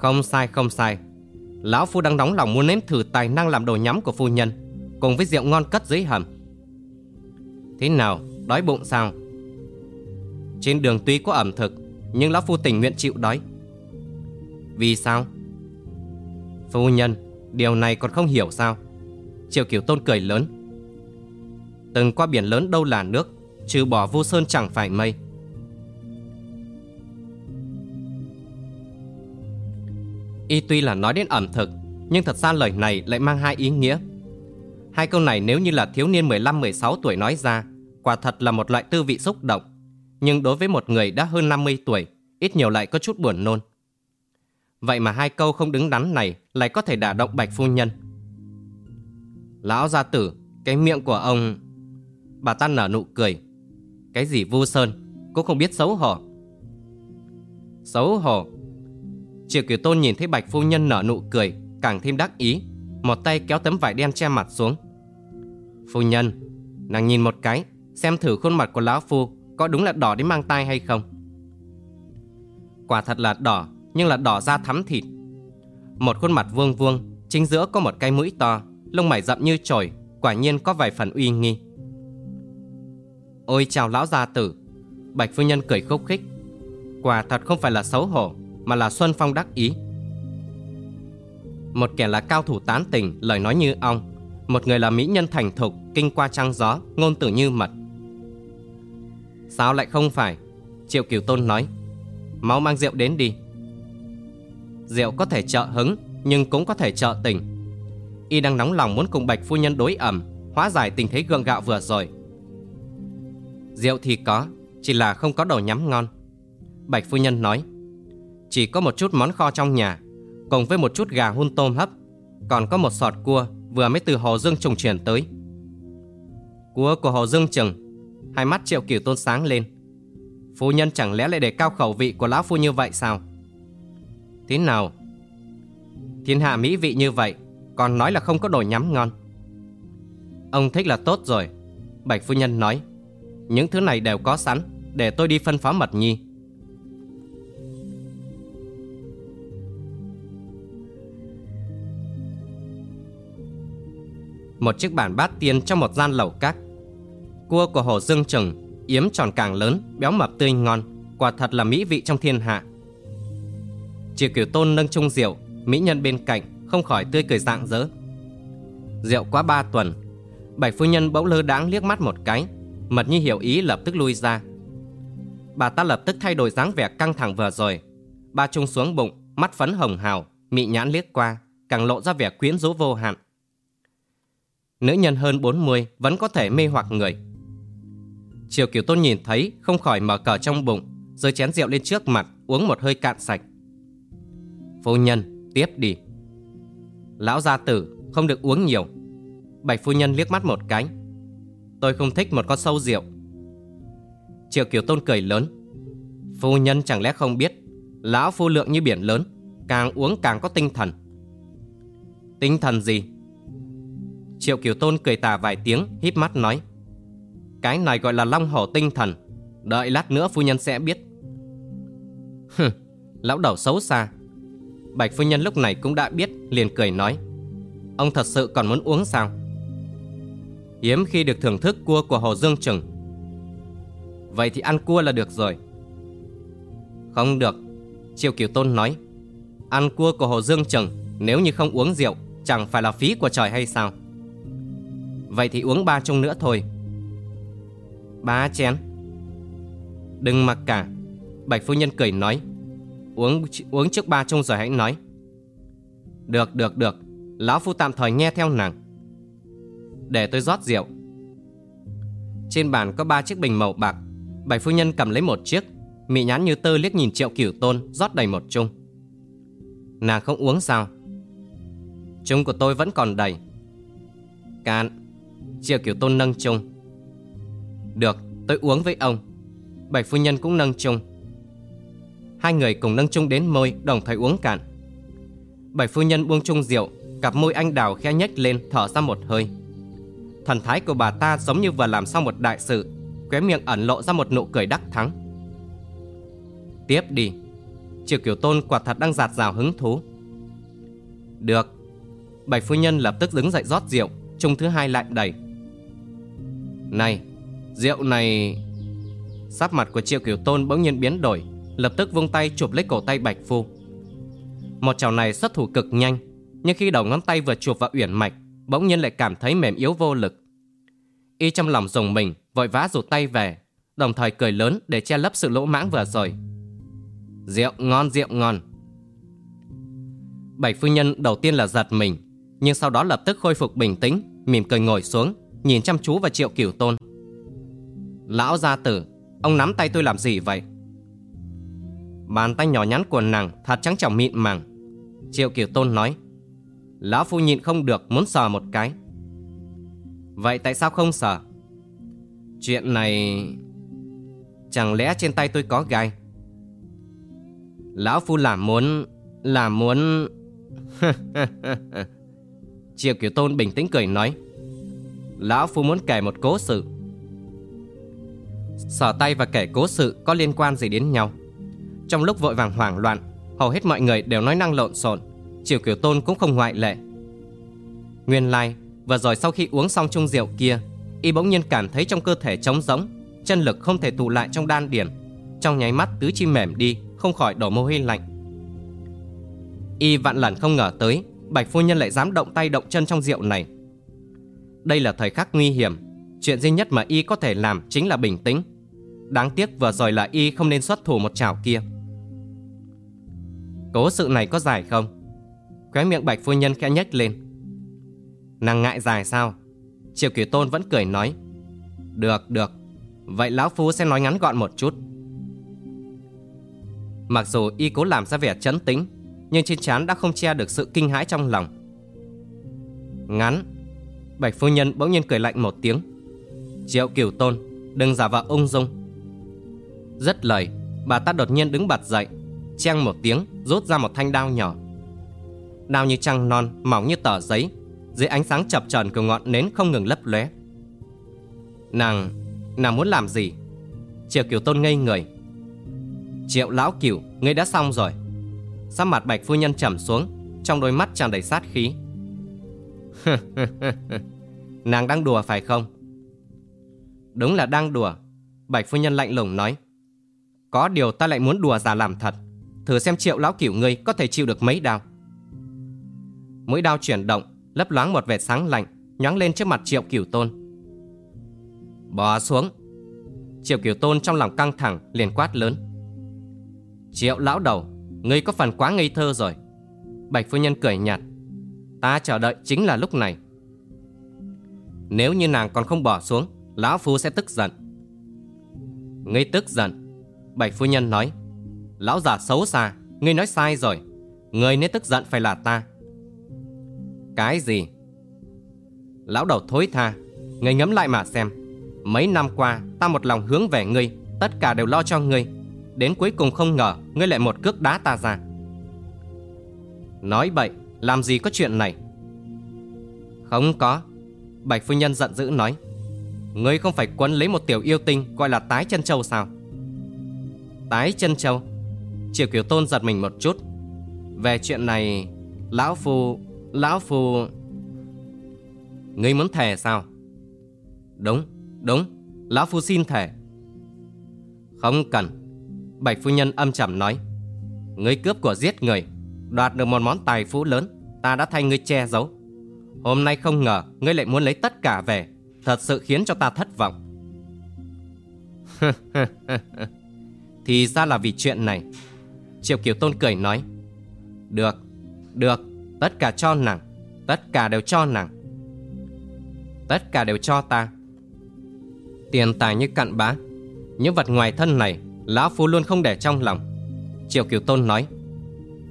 không sai không sai Lão phu đang nóng lòng muốn nếm thử tài năng làm đồ nhắm của phu nhân Cùng với rượu ngon cất dưới hầm Thế nào Đói bụng sao Trên đường tuy có ẩm thực Nhưng lão phu tình nguyện chịu đói Vì sao Phu nhân, điều này còn không hiểu sao? Triệu Kiểu Tôn cười lớn. Từng qua biển lớn đâu là nước, trừ bỏ vô sơn chẳng phải mây. Y tuy là nói đến ẩm thực, nhưng thật ra lời này lại mang hai ý nghĩa. Hai câu này nếu như là thiếu niên 15-16 tuổi nói ra, quả thật là một loại tư vị xúc động, nhưng đối với một người đã hơn 50 tuổi, ít nhiều lại có chút buồn nôn. Vậy mà hai câu không đứng đắn này lại có thể đả động bạch phu nhân. Lão gia tử, cái miệng của ông... Bà ta nở nụ cười. Cái gì vu sơn, cũng không biết xấu hổ. Xấu hổ. Triệu Kiều Tôn nhìn thấy bạch phu nhân nở nụ cười, càng thêm đắc ý. Một tay kéo tấm vải đen che mặt xuống. Phu nhân, nàng nhìn một cái, xem thử khuôn mặt của lão phu có đúng là đỏ đến mang tai hay không. Quả thật là đỏ, nhưng là đỏ da thắm thịt. Một khuôn mặt vuông vuông, chính giữa có một cái mũi to, lông mày rậm như chổi, quả nhiên có vài phần uy nghi. Ôi chào lão gia tử, Bạch phu nhân cười khúc khích. Quả thật không phải là xấu hổ, mà là Xuân Phong đắc ý. Một kẻ là cao thủ tán tình, lời nói như ong. Một người là mỹ nhân thành thục, kinh qua trăng gió, ngôn từ như mật. Sao lại không phải? Triệu Kiều Tôn nói. Máu mang rượu đến đi. Rượu có thể trợ hứng, nhưng cũng có thể trợ tình. Y đang nóng lòng muốn cùng Bạch Phu Nhân đối ẩm, hóa giải tình thế gượng gạo vừa rồi. Rượu thì có, chỉ là không có đồ nhắm ngon. Bạch Phu Nhân nói. Chỉ có một chút món kho trong nhà, cùng với một chút gà hun tôm hấp, còn có một sọt cua vừa mới từ Hồ Dương trùng chuyển tới. Cua của Hồ Dương chừng, hai mắt Triệu Cửu Tôn sáng lên. Phu nhân chẳng lẽ lại để cao khẩu vị của lão phu như vậy sao? Thế nào? Thiên hạ mỹ vị như vậy, còn nói là không có đồ nhắm ngon. Ông thích là tốt rồi. Bạch phu nhân nói, những thứ này đều có sẵn, để tôi đi phân phó mật nhi. Một chiếc bàn bát tiên trong một gian lẩu cát. Cua của Hồ Dương Trừng, yếm tròn càng lớn, béo mập tươi ngon, quả thật là mỹ vị trong thiên hạ. Triệu Kiều Tôn nâng chung rượu, mỹ nhân bên cạnh không khỏi tươi cười rạng rỡ. Rượu quá ba tuần, Bạch phu nhân bỗng lơ đãng liếc mắt một cái, Mật như hiểu ý lập tức lui ra. Bà ta lập tức thay đổi dáng vẻ căng thẳng vừa rồi. Ba trung xuống bụng, mắt phấn hồng hào, mị nhãn liếc qua, càng lộ ra vẻ quyến rũ vô hạn. Nữ nhân hơn 40 vẫn có thể mê hoặc người. Triều Kiều Tôn nhìn thấy, không khỏi mở cờ trong bụng, rồi chén rượu lên trước mặt, uống một hơi cạn sạch. Phu nhân, tiếp đi. Lão gia tử, không được uống nhiều. Bạch phu nhân liếc mắt một cái. Tôi không thích một con sâu rượu. Triệu Kiều Tôn cười lớn. Phu nhân chẳng lẽ không biết, lão phu lượng như biển lớn, càng uống càng có tinh thần. Tinh thần gì? Triệu Kiều Tôn cười tà vài tiếng, híp mắt nói. Cái này gọi là long hổ tinh thần, đợi lát nữa phu nhân sẽ biết. Hừ, lão đầu xấu xa, Bạch phu nhân lúc này cũng đã biết liền cười nói Ông thật sự còn muốn uống sao Hiếm khi được thưởng thức cua của Hồ Dương Trừng Vậy thì ăn cua là được rồi Không được Triệu Kiều Tôn nói Ăn cua của Hồ Dương Trừng Nếu như không uống rượu Chẳng phải là phí của trời hay sao Vậy thì uống ba chung nữa thôi. Ba chén. Đừng mặc cả. Bạch phu nhân cười nói. Uống uống trước ba chung rồi hãy nói. Được được được. Lão Phu tạm thời nghe theo nàng. Để tôi rót rượu. Trên bàn có ba chiếc bình màu bạc. Bạch phu nhân cầm lấy một chiếc. Mị nhán như tơ liếc nhìn triệu cửu tôn, rót đầy một chung. Nàng không uống sao? Chung của tôi vẫn còn đầy. Cạn Triệu Kiều tôn nâng chung. Được, tôi uống với ông. Bạch phu nhân cũng nâng chung. Hai người cùng nâng chung đến môi, đồng thời uống cạn. Bạch phu nhân buông chung rượu, Cặp môi anh đào khẽ nhếch lên, thở ra một hơi. Thần thái của bà ta giống như vừa làm xong một đại sự, Khóe miệng ẩn lộ ra một nụ cười đắc thắng. Tiếp đi. Triệu Kiều Tôn quả thật đang giạt rào hứng thú. Được. Bạch phu nhân lập tức đứng dậy rót rượu, Chung thứ hai lại đầy. Này Rượu này Sắp mặt của Triệu Kiều Tôn bỗng nhiên biến đổi lập tức vung tay chụp lấy cổ tay Bạch Phu. Một chảo này xuất thủ cực nhanh, nhưng khi đầu ngón tay vừa chụp vào uyển mạch, bỗng nhiên lại cảm thấy mềm yếu vô lực. Y trong lòng rồng mình, vội vã rụt tay về, đồng thời cười lớn để che lấp sự lỗ mãng vừa rồi. Rượu ngon, rượu ngon. Bạch phu nhân đầu tiên là giật mình, nhưng sau đó lập tức khôi phục bình tĩnh, mỉm cười ngồi xuống, nhìn chăm chú vào triệu cửu tôn. Lão gia tử, ông nắm tay tôi làm gì vậy? Bàn tay nhỏ nhắn của nàng thật trắng trỏng mịn màng. Triệu Kiều Tôn nói, Lão Phu nhịn không được muốn sờ một cái. Vậy tại sao không sờ? Chuyện này... Chẳng lẽ trên tay tôi có gai? Lão Phu làm muốn... Là muốn... Triệu Kiều Tôn bình tĩnh cười nói Lão Phu muốn kể một cố sự. Sở tay và kể cố sự có liên quan gì đến nhau? Trong lúc vội vàng hoảng loạn, Hầu hết mọi người đều nói năng lộn xộn Triều Kiều Tôn cũng không ngoại lệ. Nguyên lai, Vừa rồi sau khi uống xong chung rượu kia, Y bỗng nhiên cảm thấy trong cơ thể trống rỗng, Chân lực không thể tụ lại trong đan điển. Trong nháy mắt, tứ chi mềm đi, Không khỏi đổ mồ hôi lạnh. Y vạn lần không ngờ tới, Bạch phu nhân lại dám động tay động chân trong rượu này. Đây là thời khắc nguy hiểm. Chuyện duy nhất mà Y có thể làm chính là bình tĩnh. Đáng tiếc vừa rồi là Y không nên xuất thủ một chảo kia. Cố sự này có dài không? Khóe miệng bạch phu nhân khẽ nhếch lên. Nàng ngại dài sao? Triệu Kỳ Tôn vẫn cười nói. Được, được. Vậy Lão Phu sẽ nói ngắn gọn một chút. Mặc dù y cố làm ra vẻ chấn tĩnh Nhưng trên trán đã không che được sự kinh hãi trong lòng. Ngắn. Bạch phu nhân bỗng nhiên cười lạnh một tiếng. Triệu Kiều Tôn, Đừng giả vờ ung dung. Rất lời, Bà ta đột nhiên đứng bật dậy, Cheng một tiếng, rút ra một thanh đao nhỏ. Đao như trăng non, Mỏng như tờ giấy, Dưới ánh sáng chập chờn của ngọn nến không ngừng lấp lóe. Nàng Nàng muốn làm gì? Triệu Kiều Tôn ngây người. Triệu Lão Kiều Ngươi đã xong rồi. Sắc mặt bạch phu nhân trầm xuống, Trong đôi mắt tràn đầy sát khí. Nàng đang đùa phải không? Đúng là đang đùa. Bạch phu nhân lạnh lùng nói. Có điều ta lại muốn đùa giả làm thật. Thử xem triệu lão cửu ngươi có thể chịu được mấy đao. Mũi đao chuyển động, Lấp loáng một vệt sáng lạnh, Nhoáng lên trước mặt triệu cửu tôn. Bỏ xuống. Triệu cửu tôn trong lòng căng thẳng, liền quát lớn. Triệu lão đầu, Ngươi có phần quá ngây thơ rồi. Bạch phu nhân cười nhạt. Ta chờ đợi chính là lúc này. Nếu như nàng còn không bỏ xuống, Lão phu sẽ tức giận. Ngươi tức giận? Bạch phu nhân nói. Lão già xấu xa, Ngươi nói sai rồi. Ngươi nên tức giận phải là ta. Cái gì? Lão đầu thối tha Ngươi ngẫm lại mà xem. Mấy năm qua, ta một lòng hướng về ngươi, Tất cả đều lo cho ngươi. Đến cuối cùng không ngờ, Ngươi lại một cước đá ta ra. Nói bậy làm gì có chuyện này? Không có. Bạch phu nhân giận dữ nói. Ngươi không phải quấn lấy một tiểu yêu tinh Gọi là tái chân châu sao? Tái chân châu? Triệu Kiều Tôn giật mình một chút. Về chuyện này, Lão Phu Lão Phu, Ngươi muốn thề sao? Đúng Đúng. Lão Phu xin thề. Không cần. Bạch Phu Nhân âm trầm nói. Ngươi cướp của giết người. Đoạt được một món tài phú lớn Ta đã thay ngươi che giấu. Hôm nay không ngờ Ngươi lại muốn lấy tất cả về Thật sự khiến cho ta thất vọng. Thì ra là vì chuyện này Triệu Kiều Tôn cười nói Được, được Tất cả cho nàng Tất cả đều cho nàng Tất cả đều cho ta. Tiền tài như cặn bã Những vật ngoài thân này Lão Phu luôn không để trong lòng. Triệu Kiều Tôn nói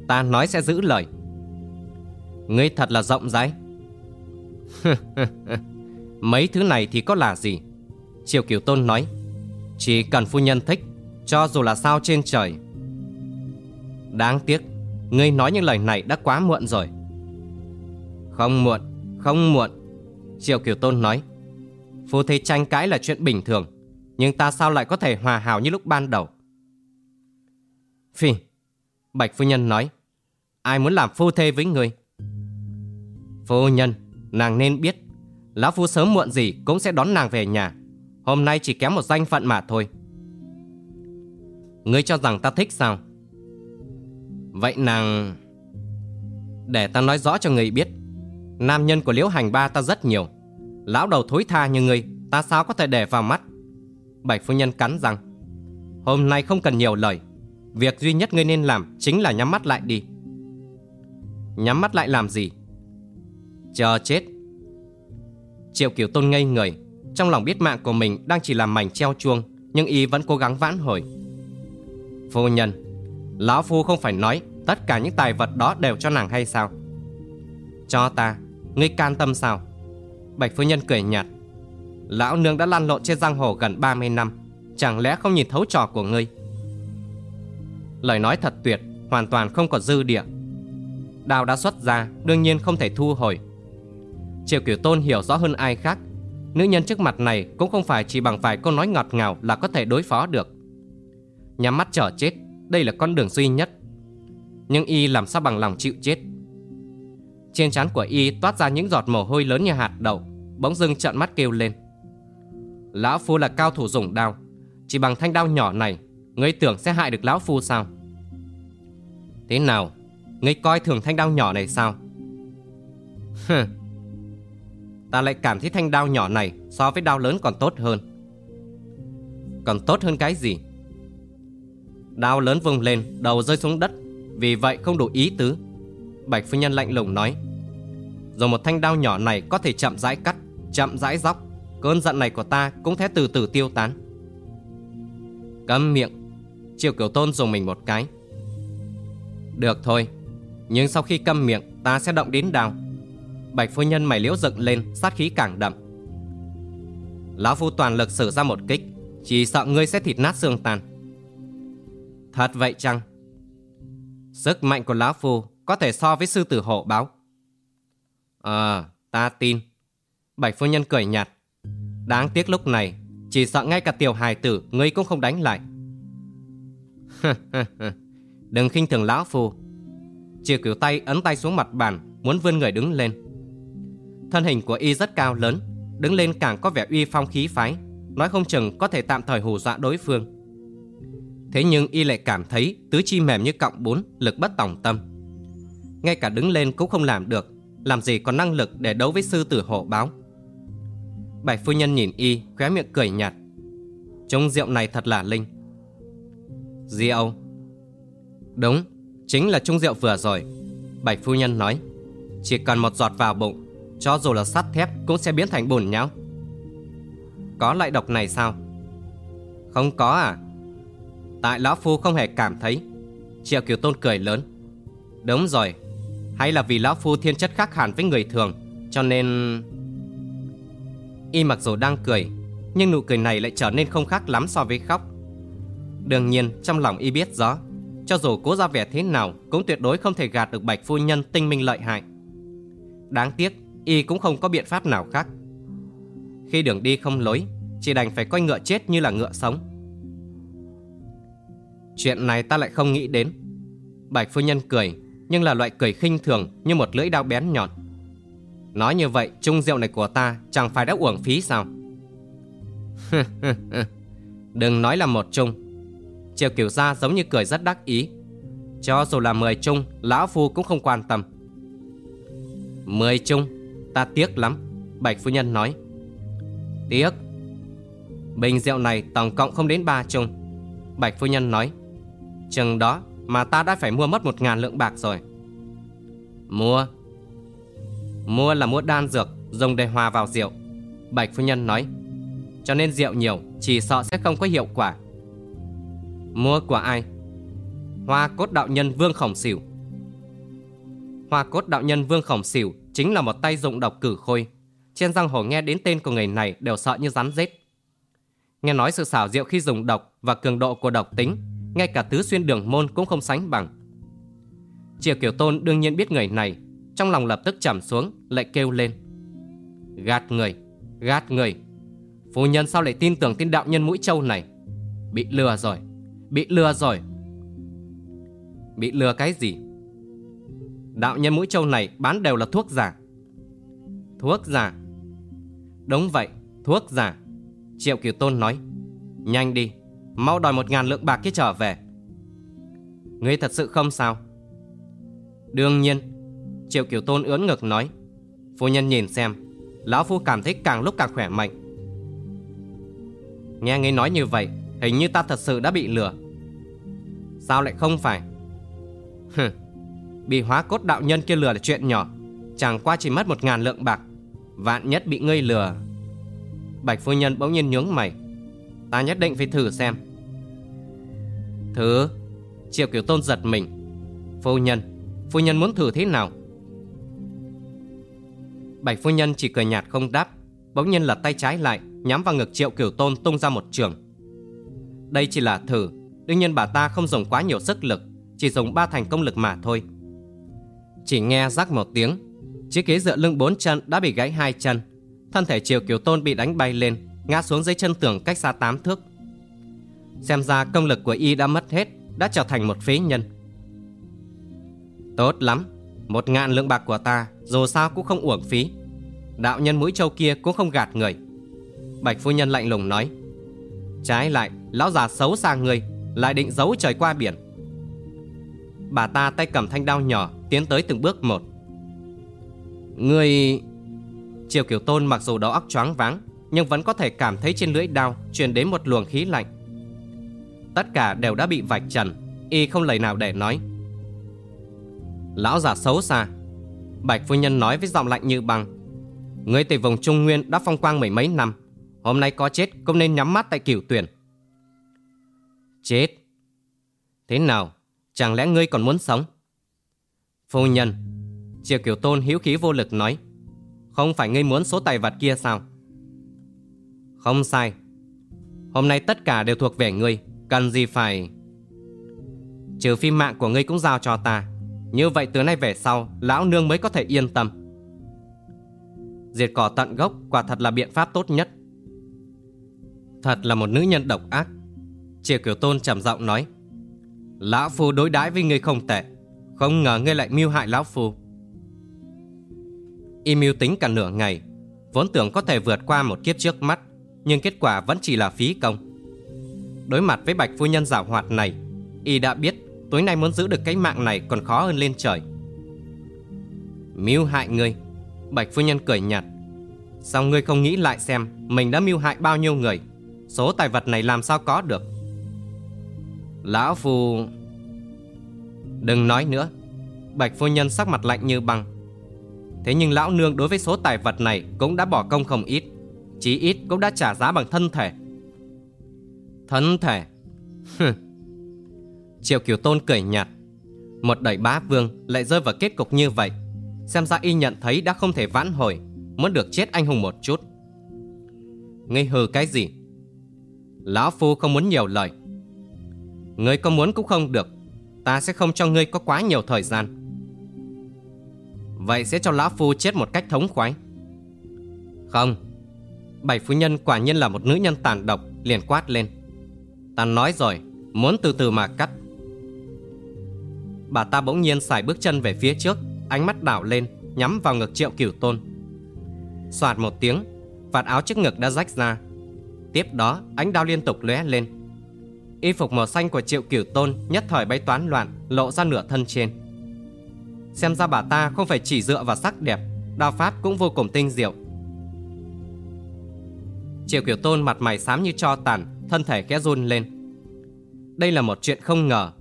Ta nói sẽ giữ lời. Ngươi thật là rộng rãi. Mấy thứ này thì có là gì? Triều Kiều Tôn nói. Chỉ cần phu nhân thích, Cho dù là sao trên trời. Đáng tiếc, Ngươi nói những lời này đã quá muộn rồi. Không muộn Không muộn Triệu Kiều Tôn nói. Phu thế tranh cãi là chuyện bình thường, Nhưng ta sao lại có thể hòa hảo như lúc ban đầu? Phi, Bạch phu nhân nói. Ai muốn làm phu thê với người? Phu nhân, Nàng nên biết. Lão phu sớm muộn gì cũng sẽ đón nàng về nhà. Hôm nay chỉ kém một danh phận mà thôi. Ngươi cho rằng ta thích sao? Vậy nàng, Để ta nói rõ cho người biết. Nam nhân của liễu hành ba ta rất nhiều. Lão đầu thối tha như ngươi Ta sao có thể để vào mắt? Bạch phu nhân cắn răng. Hôm nay không cần nhiều lời. Việc duy nhất ngươi nên làm Chính là nhắm mắt lại đi. Nhắm mắt lại làm gì? Chờ chết. Triệu Kiều Tôn ngây người. Trong lòng biết mạng của mình đang chỉ làm mảnh treo chuông, Nhưng y vẫn cố gắng vãn hồi. Phu nhân, Lão Phu không phải nói Tất cả những tài vật đó đều cho nàng hay sao? Cho ta, Ngươi can tâm sao? Bạch phu nhân cười nhạt. Lão nương đã lăn lộn trên giang hồ gần 30 năm, Chẳng lẽ không nhìn thấu trò của ngươi? Lời nói thật tuyệt, Hoàn toàn không có dư địa đao đã xuất ra, Đương nhiên không thể thu hồi. Triều Kiểu Tôn hiểu rõ hơn ai khác. Nữ nhân trước mặt này cũng không phải chỉ bằng vài câu nói ngọt ngào là có thể đối phó được. Nhắm mắt chờ chết, Đây là con đường duy nhất. Nhưng y làm sao bằng lòng chịu chết? Trên trán của y toát ra những giọt mồ hôi lớn như hạt đậu, Bỗng dưng trợn mắt kêu lên. Lão Phu là cao thủ dùng đao, Chỉ bằng thanh đao nhỏ này, Ngươi tưởng sẽ hại được Lão Phu sao? Thế nào? Ngươi coi thường thanh đao nhỏ này sao? Hừ. Ta lại cảm thấy thanh đao nhỏ này So với đao lớn còn tốt hơn. Còn tốt hơn cái gì? Đao lớn vùng lên, Đầu rơi xuống đất. Vì vậy không đủ ý tứ. Bạch phu nhân lạnh lùng nói. Rồi một thanh đao nhỏ này có thể chậm rãi cắt, Chậm rãi dóc Cơn giận này của ta cũng thế từ từ tiêu tán. Câm miệng. Triệu Kiều Tôn dùng mình một cái. Được thôi. Nhưng sau khi câm miệng, ta sẽ động đến đào. Bạch phu nhân mày liễu dựng lên, Sát khí càng đậm. Lão phu toàn lực sử ra một kích, Chỉ sợ ngươi sẽ thịt nát xương tàn. Thật vậy chăng? Sức mạnh của Lão Phu Có thể so với sư tử hộ báo. Ờ ta tin. Bạch phu nhân cười nhạt. Đáng tiếc lúc này, Chỉ sợ ngay cả tiểu hài tử Ngươi cũng không đánh lại. Đừng khinh thường lão phu chìa cửu tay, ấn tay xuống mặt bàn, Muốn vươn người đứng lên. Thân hình của y rất cao lớn, Đứng lên càng có vẻ uy phong khí phái, Nói không chừng có thể tạm thời hù dọa đối phương. Thế nhưng y lại cảm thấy Tứ chi mềm như cọng bún, Lực bất tòng tâm. Ngay cả đứng lên cũng không làm được, Làm gì có năng lực để đấu với sư tử hộ báo. Bạch phu nhân nhìn y, Khóe miệng cười nhạt. Trông rượu này thật là linh. Rượu Đúng Chính là trung rượu vừa rồi. Bạch phu nhân nói, Chỉ cần một giọt vào bụng, Cho dù là sắt thép cũng sẽ biến thành bùn nhau. Có loại độc này sao? Không có à. Tại Lão Phu không hề cảm thấy. Triệu Kiều Tôn cười lớn. Đúng rồi, Hay là vì Lão Phu thiên chất khác hẳn với người thường, Cho nên Y mặc dù đang cười, Nhưng nụ cười này lại trở nên không khác lắm so với khóc. Đương nhiên, trong lòng Y biết rõ cho dù cố ra vẻ thế nào, Cũng tuyệt đối không thể gạt được bạch phu nhân tinh minh lợi hại. Đáng tiếc, Y cũng không có biện pháp nào khác. Khi đường đi không lối, Chỉ đành phải coi ngựa chết như là ngựa sống. Chuyện này ta lại không nghĩ đến. Bạch phu nhân cười, Nhưng là loại cười khinh thường Như một lưỡi dao bén nhọn. Nói như vậy, chung rượu này của ta Chẳng phải đã uổng phí sao? Đừng nói là một chung Triệu kiểu gia giống như cười rất đắc ý. Cho dù là mười chung, Lão Phu cũng không quan tâm. Mười chung, Ta tiếc lắm, Bạch phu nhân nói. Tiếc. Bình rượu này tổng cộng không đến ba chung. Bạch phu nhân nói. Chừng đó mà ta đã phải mua mất một ngàn lượng bạc rồi. Mua. Mua là mua đan dược, Dùng để hòa vào rượu. Bạch phu nhân nói. Cho nên rượu nhiều, Chỉ sợ sẽ không có hiệu quả. Mua của ai Hoa cốt đạo nhân Vương Khổng Sỉu Hoa cốt đạo nhân Vương Khổng Sỉu Chính là một tay dụng độc cử khôi Trên giang hồ nghe đến tên của người này Đều sợ như rắn rết Nghe nói sự xảo diệu khi dùng độc Và cường độ của độc tính ngay cả tứ xuyên đường môn cũng không sánh bằng. Triều Kiều Tôn đương nhiên biết người này, trong lòng lập tức trầm xuống, lại kêu lên. Gạt người, gạt người. Phu nhân sao lại tin tưởng tin đạo nhân mũi trâu này? Bị lừa rồi, bị lừa rồi. Bị lừa cái gì? Đạo nhân mũi châu này bán đều là thuốc giả. Thuốc giả? Đúng vậy, thuốc giả. Triệu Kiều Tôn nói. Nhanh đi, Mau đòi một ngàn lượng bạc kia trở về Ngươi thật sự không sao Đương nhiên Triệu Kiều Tôn ướn ngực nói Phu nhân nhìn xem Lão Phu cảm thấy càng lúc càng khỏe mạnh Nghe ngươi nói như vậy Hình như ta thật sự đã bị lừa. Sao lại không phải? Hừ Bị hóa cốt đạo nhân kia lừa là chuyện nhỏ. Chẳng qua chỉ mất một ngàn lượng bạc. Vạn nhất bị ngươi lừa. Bạch phu nhân bỗng nhiên nhướng mày. Ta nhất định phải thử xem. Thử Triệu Kiều Tôn giật mình. Phu nhân Phu nhân muốn thử thế nào? Bạch phu nhân chỉ cười nhạt không đáp, Bỗng nhiên lật tay trái lại, Nhắm vào ngực Triệu Kiều Tôn tung ra một trường. Đây chỉ là thử. Đương nhiên bà ta không dùng quá nhiều sức lực, Chỉ dùng ba thành công lực mà thôi. Chỉ nghe rắc một tiếng, Chiếc ghế dựa lưng bốn chân đã bị gãy hai chân. Thân thể Triều Kiều Tôn bị đánh bay lên, Ngã xuống dưới chân tường cách xa tám thước. Xem ra công lực của y đã mất hết, Đã trở thành một phế nhân. Tốt lắm, Một ngàn lượng bạc của ta, Dù sao cũng không uổng phí. Đạo nhân mũi châu kia cũng không gạt người. Bạch phu nhân lạnh lùng nói. Trái lại, Lão già xấu xa người, Lại định giấu trời qua biển. Bà ta tay cầm thanh đao nhỏ, Tiến tới từng bước một. Người... Triều Kiều Tôn mặc dù đầu óc choáng váng, Nhưng vẫn có thể cảm thấy trên lưỡi đao Truyền đến một luồng khí lạnh. Tất cả đều đã bị vạch trần, Y không lời nào để nói. Lão già xấu xa, Bạch phu nhân nói với giọng lạnh như băng, Người từ vùng Trung Nguyên đã phong quang mười mấy năm Hôm nay có chết cũng nên nhắm mắt tại cửu tuyển. Chết? Thế nào? Chẳng lẽ ngươi còn muốn sống? Phu nhân, Triệu Kiều Tôn hiếu khí vô lực nói, Không phải ngươi muốn số tài vật kia sao? Không sai. Hôm nay tất cả đều thuộc về ngươi, Cần gì phải? Trừ phi mạng của ngươi cũng giao cho ta. Như vậy từ nay về sau, Lão nương mới có thể yên tâm. Diệt cỏ tận gốc Quả thật là biện pháp tốt nhất. Thật là một nữ nhân độc ác. Triều Kiều Tôn trầm giọng nói, Lão Phu đối đãi với ngươi không tệ, Không ngờ ngươi lại mưu hại Lão Phu. Y mưu tính cả nửa ngày, Vốn tưởng có thể vượt qua một kiếp trước mắt, Nhưng kết quả vẫn chỉ là phí công. Đối mặt với bạch phu nhân giảo hoạt này, Y đã biết tối nay muốn giữ được cái mạng này còn khó hơn lên trời. Mưu hại ngươi, Bạch phu nhân cười nhạt Sao ngươi không nghĩ lại xem Mình đã mưu hại bao nhiêu người. Số tài vật này làm sao có được? Lão phu, Đừng nói nữa. Bạch phu nhân sắc mặt lạnh như băng. Thế nhưng lão nương đối với số tài vật này Cũng đã bỏ công không ít, Chí ít cũng đã trả giá bằng thân thể. Thân thể? Triệu Kiều Tôn cười nhạt. Một đời bá vương lại rơi vào kết cục như vậy, Xem ra y nhận thấy đã không thể vãn hồi, Muốn được chết anh hùng một chút. Ngây hừ cái gì? Lão Phu không muốn nhiều lời. Ngươi có muốn cũng không được. Ta sẽ không cho ngươi có quá nhiều thời gian. Vậy sẽ cho Lão Phu chết một cách thống khoái. Không. Bảy phu nhân quả nhiên là một nữ nhân tàn độc, Liền quát lên. Ta nói rồi, Muốn từ từ mà cắt. Bà ta bỗng nhiên xài bước chân về phía trước, Ánh mắt đảo lên, Nhắm vào ngực triệu cửu tôn. Xoạt một tiếng, Vạt áo trước ngực đã rách ra. Tiếp đó, ánh đao liên tục lóe lên. Y phục màu xanh của triệu cửu tôn Nhất thời bay toán loạn, Lộ ra nửa thân trên. Xem ra bà ta không phải chỉ dựa vào sắc đẹp, Đao pháp cũng vô cùng tinh diệu. Triệu cửu tôn mặt mày xám như cho tàn, Thân thể khẽ run lên. Đây là một chuyện không ngờ.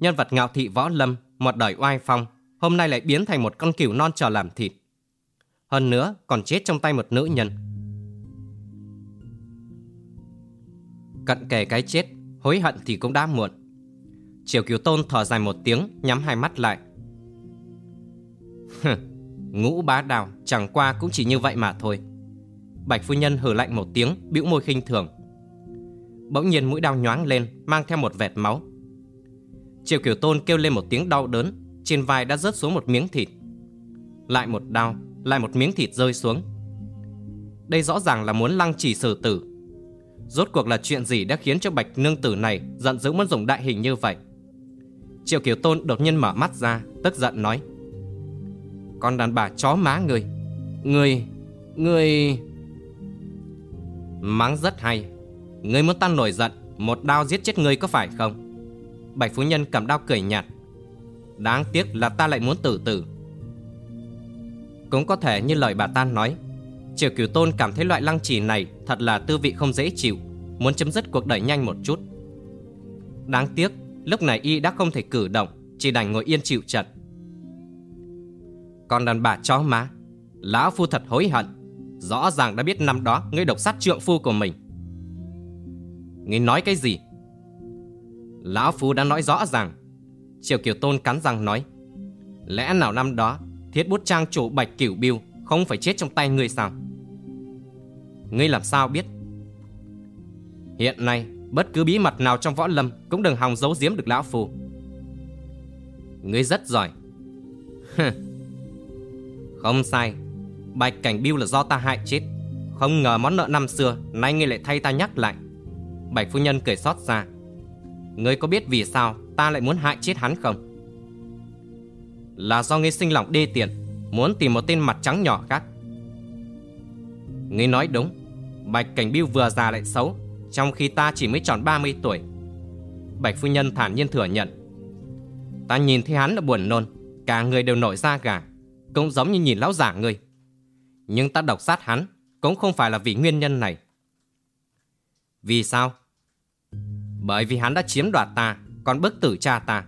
Nhân vật ngạo thị võ lâm, Một đời oai phong, Hôm nay lại biến thành một con cừu non trò làm thịt. Hơn nữa, còn chết trong tay một nữ nhân. Cận kề cái chết, Hối hận thì cũng đã muộn. Triều Kiều Tôn thở dài một tiếng, Nhắm hai mắt lại. Ngũ bá đào, Chẳng qua cũng chỉ như vậy mà thôi. Bạch phu nhân hừ lạnh một tiếng, bĩu môi khinh thường. Bỗng nhiên mũi đao nhoáng lên, Mang theo một vệt máu. Triều Kiều Tôn kêu lên một tiếng đau đớn, Trên vai đã rớt xuống một miếng thịt. Lại một đau Lại một miếng thịt rơi xuống. Đây rõ ràng là muốn lăng trì xử tử. Rốt cuộc là chuyện gì đã khiến cho bạch nương tử này Giận dữ muốn dùng đại hình như vậy? Triệu Kiều Tôn đột nhiên mở mắt ra, Tức giận nói, Con đàn bà chó má người Người Người Mắng rất hay. Người muốn tan nổi giận, Một đao giết chết người có phải không? Bạch Phu Nhân cầm đao cười nhạt, Đáng tiếc là ta lại muốn tử tử. Cũng có thể như lời bà ta nói Triều Cửu Tôn cảm thấy loại lăng trì này Thật là tư vị không dễ chịu, Muốn chấm dứt cuộc đời nhanh một chút. Đáng tiếc, Lúc này y đã không thể cử động, Chỉ đành ngồi yên chịu trận. Còn đàn bà chó má, Lão Phu thật hối hận. Rõ ràng đã biết năm đó ngươi độc sát trượng phu của mình. Ngươi nói cái gì? Lão Phu đã nói rõ ràng. Triều Kiều Tôn cắn răng nói, Lẽ nào năm đó Thiết bút trang chủ Bạch Cửu Biêu không phải chết trong tay ngươi sao? Ngươi làm sao biết? Hiện nay, Bất cứ bí mật nào trong võ lâm Cũng đừng hòng giấu giếm được Lão phù. Ngươi rất giỏi. Không sai. Bạch Cảnh Biêu là do ta hại chết. Không ngờ món nợ năm xưa Nay ngươi lại thay ta nhắc lại. Bạch phu nhân cười xót ra Ngươi có biết vì sao ta lại muốn hại chết hắn không? Là do ngươi sinh lòng đê tiện. Muốn tìm một tên mặt trắng nhỏ khác. Ngươi nói đúng, Bạch Cảnh Biêu vừa già lại xấu, Trong khi ta chỉ mới tròn 30 tuổi. Bạch phu nhân thản nhiên thừa nhận. Ta nhìn thấy hắn là buồn nôn, Cả người đều nổi da gà, Cũng giống như nhìn lão giả ngươi. Nhưng ta độc sát hắn Cũng không phải là vì nguyên nhân này. Vì sao? Bởi vì hắn đã chiếm đoạt ta, Còn bức tử cha ta.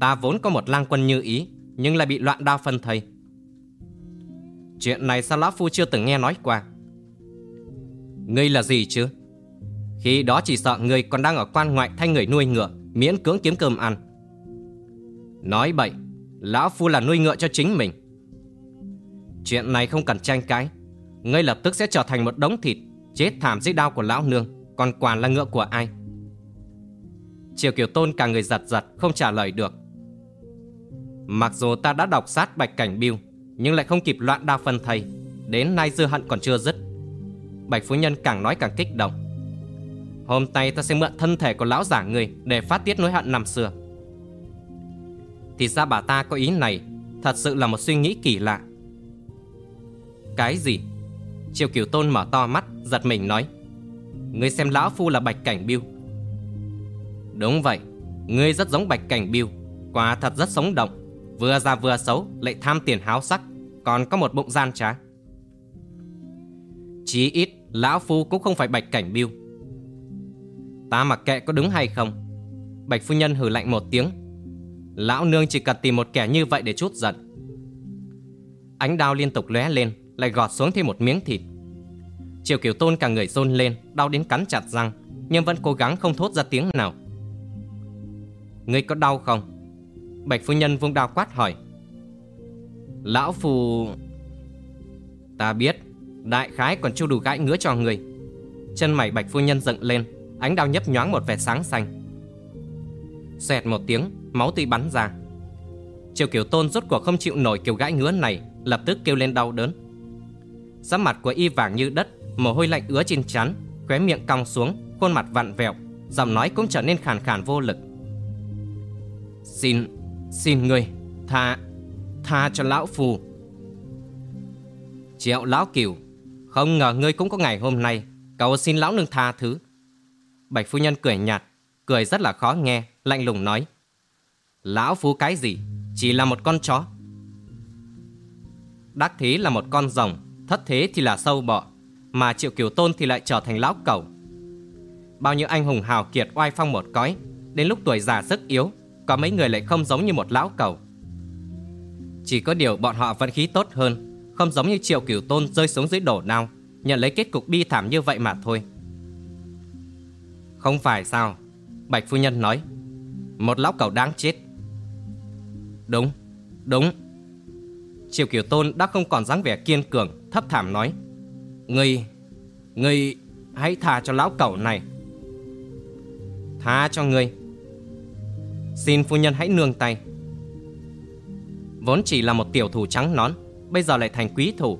Ta vốn có một lang quân như ý, Nhưng lại bị loạn đao phân thây. Chuyện này sao Lão Phu chưa từng nghe nói qua? Ngươi là gì chứ? Khi đó chỉ sợ ngươi còn đang ở quan ngoại thay người nuôi ngựa, Miễn cưỡng kiếm cơm ăn. Nói bậy, Lão Phu là nuôi ngựa cho chính mình. Chuyện này không cần tranh cãi. Ngươi lập tức sẽ trở thành một đống thịt, Chết thảm dưới đao của lão nương, Còn quản là ngựa của ai? Triều Kiều Tôn cả người giật giật, Không trả lời được. Mặc dù ta đã đọc sát Bạch Cảnh Biêu nhưng lại không kịp loạn đao phân thầy Đến nay dư hận còn chưa dứt. Bạch Phu Nhân càng nói càng kích động. Hôm nay ta sẽ mượn thân thể của lão giả người Để phát tiết nỗi hận năm xưa. Thì ra bà ta có ý này Thật sự là một suy nghĩ kỳ lạ. Cái gì? Triều Kiều Tôn mở to mắt, Giật mình nói. Ngươi xem lão phu là bạch cảnh biêu. Đúng vậy, Ngươi rất giống bạch cảnh biêu, Quả thật rất sống động. Vừa già vừa xấu, Lại tham tiền háo sắc, Còn có một bụng gian trá. Chí ít, Lão phu cũng không phải bạch cảnh biêu Ta mặc kệ có đúng hay không, Bạch phu nhân hừ lạnh một tiếng. Lão nương chỉ cần tìm một kẻ như vậy để chút giận. Ánh đao liên tục lóe lên, Lại gọt xuống thêm một miếng thịt. Triều Kiều Tôn cả người rôn lên, Đau đến cắn chặt răng, Nhưng vẫn cố gắng không thốt ra tiếng nào. Ngươi có đau không? Bạch phu nhân vung đao quát hỏi. Lão phù Ta biết Đại khái còn chưa đủ gãi ngứa cho người. Chân mày bạch phu nhân dựng lên Ánh đao nhấp nhoáng một vẻ sáng xanh. Xoẹt một tiếng Máu tươi bắn ra. Triều Kiều Tôn rốt cuộc không chịu nổi kiểu gãi ngứa này Lập tức kêu lên đau đớn. Sắc mặt của y vàng như đất Mồ hôi lạnh ứa trên trán Khóe miệng cong xuống Khuôn mặt vặn vẹo Giọng nói cũng trở nên khàn khàn vô lực. Xin, xin ngươi Tha, tha cho lão phù Triệu lão kiều Không ngờ ngươi cũng có ngày hôm nay Cầu xin lão nương tha thứ Bạch phu nhân cười nhạt Cười rất là khó nghe Lạnh lùng nói Lão phú cái gì? Chỉ là một con chó. Đắc thế là một con rồng, thất thế thì là sâu bọ, mà Triệu Kiều Tôn thì lại trở thành lão cẩu. Bao nhiêu anh hùng hào kiệt oai phong một cõi, đến lúc tuổi già sức yếu, có mấy người lại không giống như một lão cẩu. Chỉ có điều bọn họ vẫn khí tốt hơn, không giống như Triệu Kiều Tôn rơi xuống dưới đổ nao, nhận lấy kết cục bi thảm như vậy mà thôi. Không phải sao? Bạch phu nhân nói. Một lão cẩu đáng chết, Đúng, đúng Triệu Kiều Tôn đã không còn dáng vẻ kiên cường Thấp thảm nói Ngươi, ngươi hãy tha cho lão cẩu này Tha cho ngươi Xin phu nhân hãy nương tay. Vốn chỉ là một tiểu thủ trắng nón, Bây giờ lại thành quý thủ.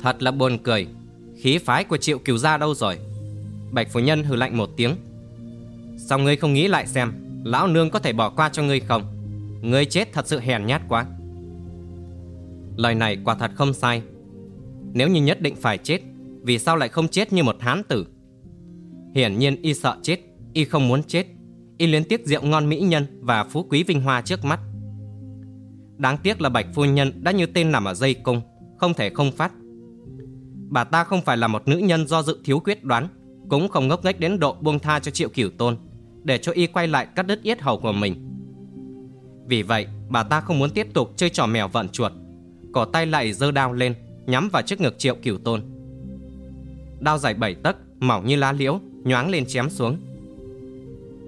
Thật là buồn cười, Khí phái của triệu kiều gia đâu rồi? Bạch phu nhân hừ lạnh một tiếng. Sao ngươi không nghĩ lại xem, Lão nương có thể bỏ qua cho ngươi không? Ngươi chết thật sự hèn nhát quá. Lời này quả thật không sai. Nếu như nhất định phải chết, Vì sao lại không chết như một hán tử? Hiển nhiên y sợ chết, Y không muốn chết. Y liên tiếc rượu ngon mỹ nhân Và phú quý vinh hoa trước mắt Đáng tiếc là bạch phu nhân Đã như tên nằm ở dây cung Không thể không phát Bà ta không phải là một nữ nhân do dự thiếu quyết đoán Cũng không ngốc nghếch đến độ buông tha cho triệu cửu tôn để cho y quay lại cắt đứt yết hầu của mình. Vì vậy, bà ta không muốn tiếp tục chơi trò mèo vận chuột. Cổ tay lại giơ đao lên, nhắm vào trước ngực Triệu Cửu Tôn. Đao dài bảy tấc, mỏng như lá liễu, nhoáng lên chém xuống.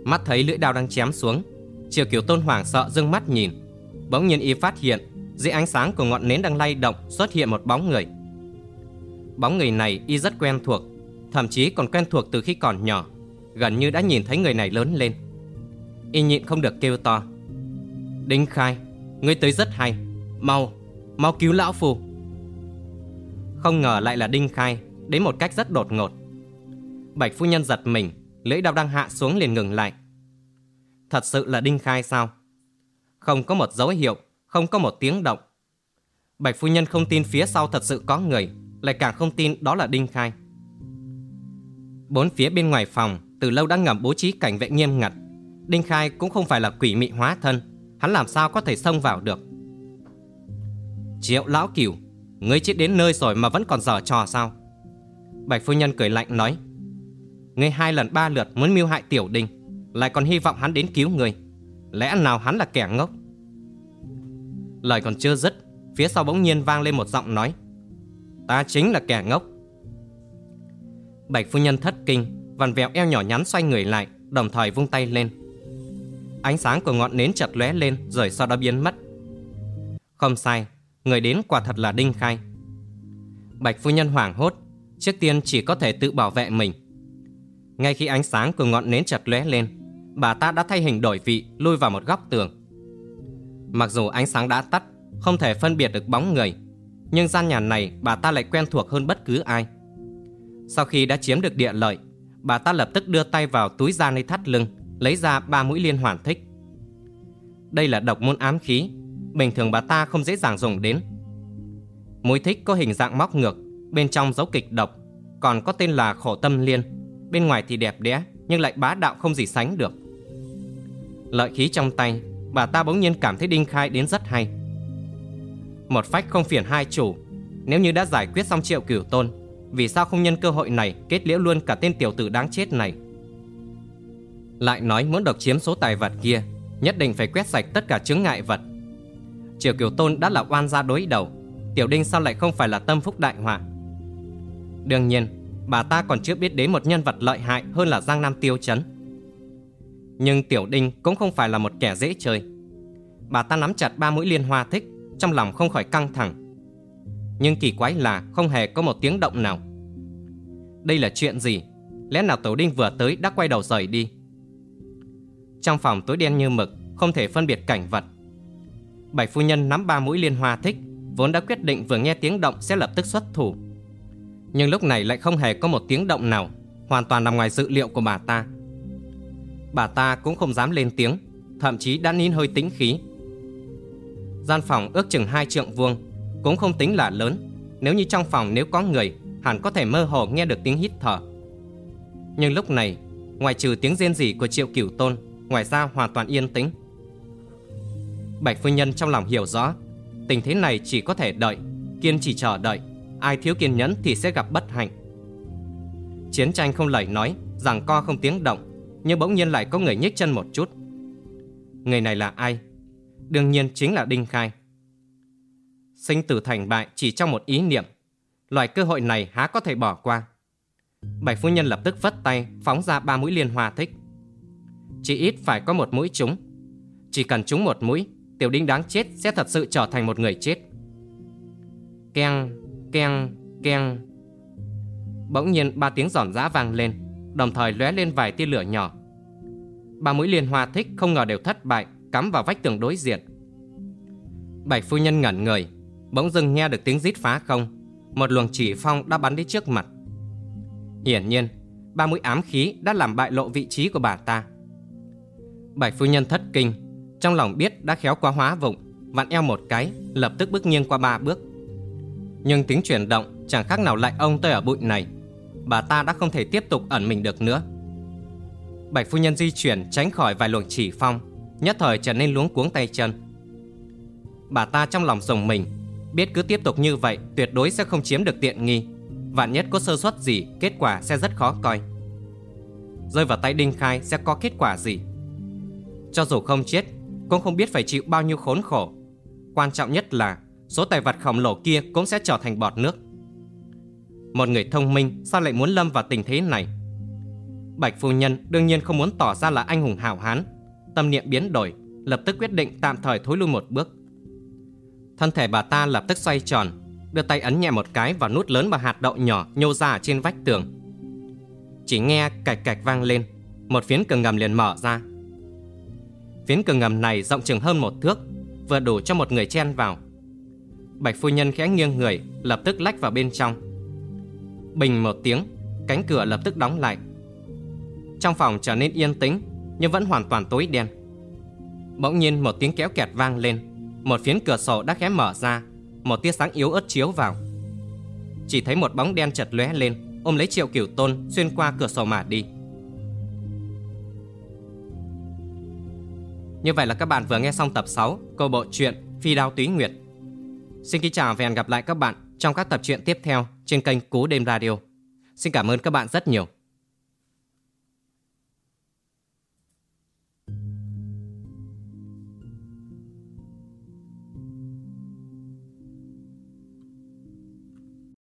Mắt thấy lưỡi đao đang chém xuống, Triệu kiều Tôn hoảng sợ dưng mắt nhìn, bỗng nhiên y phát hiện dưới ánh sáng của ngọn nến đang lay động xuất hiện một bóng người. Bóng người này y rất quen thuộc, thậm chí còn quen thuộc từ khi còn nhỏ, gần như đã nhìn thấy người này lớn lên. Y nhịn không được kêu to. Đinh Khai, ngươi tới rất hay, mau, mau cứu lão phù. Không ngờ lại là Đinh Khai, đến một cách rất đột ngột. Bạch phu nhân giật mình, lưỡi đao đang hạ xuống liền ngừng lại. Thật sự là Đinh Khai sao? Không có một dấu hiệu, không có một tiếng động. Bạch phu nhân không tin phía sau thật sự có người, lại càng không tin đó là Đinh Khai. Bốn phía bên ngoài phòng từ lâu đã ngầm bố trí cảnh vệ nghiêm ngặt. Đinh Khai cũng không phải là quỷ mị hóa thân, hắn làm sao có thể xông vào được. Triệu lão cửu, ngươi chết đến nơi rồi mà vẫn còn dở trò sao? Bạch phu nhân cười lạnh nói. Ngươi hai lần ba lượt muốn mưu hại tiểu đình, lại còn hy vọng hắn đến cứu ngươi. Lẽ nào hắn là kẻ ngốc? Lời còn chưa dứt, phía sau bỗng nhiên vang lên một giọng nói. Ta chính là kẻ ngốc. Bạch phu nhân thất kinh, vằn vẹo eo nhỏ nhắn xoay người lại, đồng thời vung tay lên. Ánh sáng của ngọn nến chợt lóe lên rồi sau đó biến mất. Không sai, người đến quả thật là Đinh Khai. Bạch phu nhân hoảng hốt, trước tiên chỉ có thể tự bảo vệ mình. Ngay khi ánh sáng của ngọn nến chợt lóe lên, bà ta đã thay hình đổi vị lui vào một góc tường. Mặc dù ánh sáng đã tắt, không thể phân biệt được bóng người, nhưng gian nhà này bà ta lại quen thuộc hơn bất cứ ai. Sau khi đã chiếm được địa lợi, bà ta lập tức đưa tay vào túi da nơi thắt lưng, lấy ra ba mũi liên hoàn thích. Đây là độc môn ám khí, bình thường bà ta không dễ dàng dùng đến. Mũi thích có hình dạng móc ngược, bên trong dấu kịch độc, còn có tên là khổ tâm liên, bên ngoài thì đẹp đẽ nhưng lại bá đạo không gì sánh được. Lợi khí trong tay, bà ta bỗng nhiên cảm thấy Đinh Khai đến rất hay. Một phách không phiền hai chủ, nếu như đã giải quyết xong triệu cửu tôn, vì sao không nhân cơ hội này kết liễu luôn cả tên tiểu tử đáng chết này? Lại nói muốn độc chiếm số tài vật kia, nhất định phải quét sạch tất cả chứng ngại vật. triệu Kiều Tôn đã là oan gia đối đầu, Tiểu Đinh sao lại không phải là tâm phúc đại họa? Đương nhiên, bà ta còn chưa biết đến một nhân vật lợi hại hơn là Giang Nam Tiêu Chấn. Nhưng Tiểu Đinh cũng không phải là một kẻ dễ chơi. Bà ta nắm chặt ba mũi liên hoa thích, trong lòng không khỏi căng thẳng. Nhưng kỳ quái là không hề có một tiếng động nào. Đây là chuyện gì? Lẽ nào Tiểu Đinh vừa tới đã quay đầu rời đi? Trong phòng tối đen như mực, không thể phân biệt cảnh vật. Bảy phu nhân nắm ba mũi liên hoa thích, vốn đã quyết định vừa nghe tiếng động sẽ lập tức xuất thủ. Nhưng lúc này lại không hề có một tiếng động nào, hoàn toàn nằm ngoài dự liệu của bà ta. Bà ta cũng không dám lên tiếng, thậm chí đã nín hơi tĩnh khí. Gian phòng ước chừng hai trượng vuông, cũng không tính là lớn. Nếu như trong phòng nếu có người, hẳn có thể mơ hồ nghe được tiếng hít thở. Nhưng lúc này, ngoài trừ tiếng rên rỉ của Triệu Cửu Tôn, ngoài ra hoàn toàn yên tĩnh. Bạch phu nhân trong lòng hiểu rõ, tình thế này chỉ có thể đợi, kiên trì chờ đợi, ai thiếu kiên nhẫn thì sẽ gặp bất hạnh. Chiến tranh không lời nói, rằng co không tiếng động, nhưng bỗng nhiên lại có người nhích chân một chút. Người này là ai? Đương nhiên chính là Đinh Khai. Sinh tử thành bại chỉ trong một ý niệm, loại cơ hội này há có thể bỏ qua. Bạch phu nhân lập tức vất tay phóng ra ba mũi liên hoa thích. Chỉ ít phải có một mũi trúng. Chỉ cần trúng một mũi, tiểu đinh đáng chết sẽ thật sự trở thành một người chết. Keng, keng, keng. Bỗng nhiên ba tiếng giòn giã vang lên, đồng thời lóe lên vài tia lửa nhỏ. Ba mũi liên hoa thích không ngờ đều thất bại, cắm vào vách tường đối diện. Bạch phu nhân ngẩn người, bỗng dưng nghe được tiếng rít phá không, một luồng chỉ phong đã bắn đến trước mặt. Hiển nhiên, ba mũi ám khí đã làm bại lộ vị trí của bà ta. Bạch phu nhân thất kinh, trong lòng biết đã khéo quá hóa vụng, vặn eo một cái, lập tức bước nghiêng qua ba bước. Nhưng tiếng chuyển động chẳng khác nào lại ông tôi ở bụi này. Bà ta đã không thể tiếp tục ẩn mình được nữa. Bạch phu nhân di chuyển tránh khỏi vài luồng chỉ phong, nhất thời trở nên luống cuống tay chân. Bà ta trong lòng rồng mình, biết cứ tiếp tục như vậy tuyệt đối sẽ không chiếm được tiện nghi. Vạn nhất có sơ suất gì, kết quả sẽ rất khó coi. Rơi vào tay Đinh Khai sẽ có kết quả gì? Cho dù không chết, cũng không biết phải chịu bao nhiêu khốn khổ. Quan trọng nhất là số tài vật khổng lồ kia cũng sẽ trở thành bọt nước. Một người thông minh sao lại muốn lâm vào tình thế này? Bạch phu nhân đương nhiên không muốn tỏ ra là anh hùng hảo hán, tâm niệm biến đổi, lập tức quyết định tạm thời thối lui một bước. Thân thể bà ta lập tức xoay tròn, đưa tay ấn nhẹ một cái vào nút lớn và hạt đậu nhỏ nhô ra trên vách tường. Chỉ nghe cạch cạch vang lên, một phiến cửa ngầm liền mở ra. Phiến cửa ngầm này rộng chừng hơn một thước, vừa đủ cho một người chen vào. Bạch phu nhân khẽ nghiêng người, lập tức lách vào bên trong. Bình một tiếng, cánh cửa lập tức đóng lại. Trong phòng trở nên yên tĩnh, nhưng vẫn hoàn toàn tối đen. Bỗng nhiên một tiếng kéo kẹt vang lên, một phiến cửa sổ đã khẽ mở ra, một tia sáng yếu ớt chiếu vào. Chỉ thấy một bóng đen chật lóe lên, ôm lấy Triệu Cửu Tôn xuyên qua cửa sổ mà đi. Như vậy là các bạn vừa nghe xong tập 6 câu bộ truyện Phi Đao Túy Nguyệt. Xin kính chào và hẹn gặp lại các bạn trong các tập truyện tiếp theo trên kênh Cú Đêm Radio. Xin cảm ơn các bạn rất nhiều.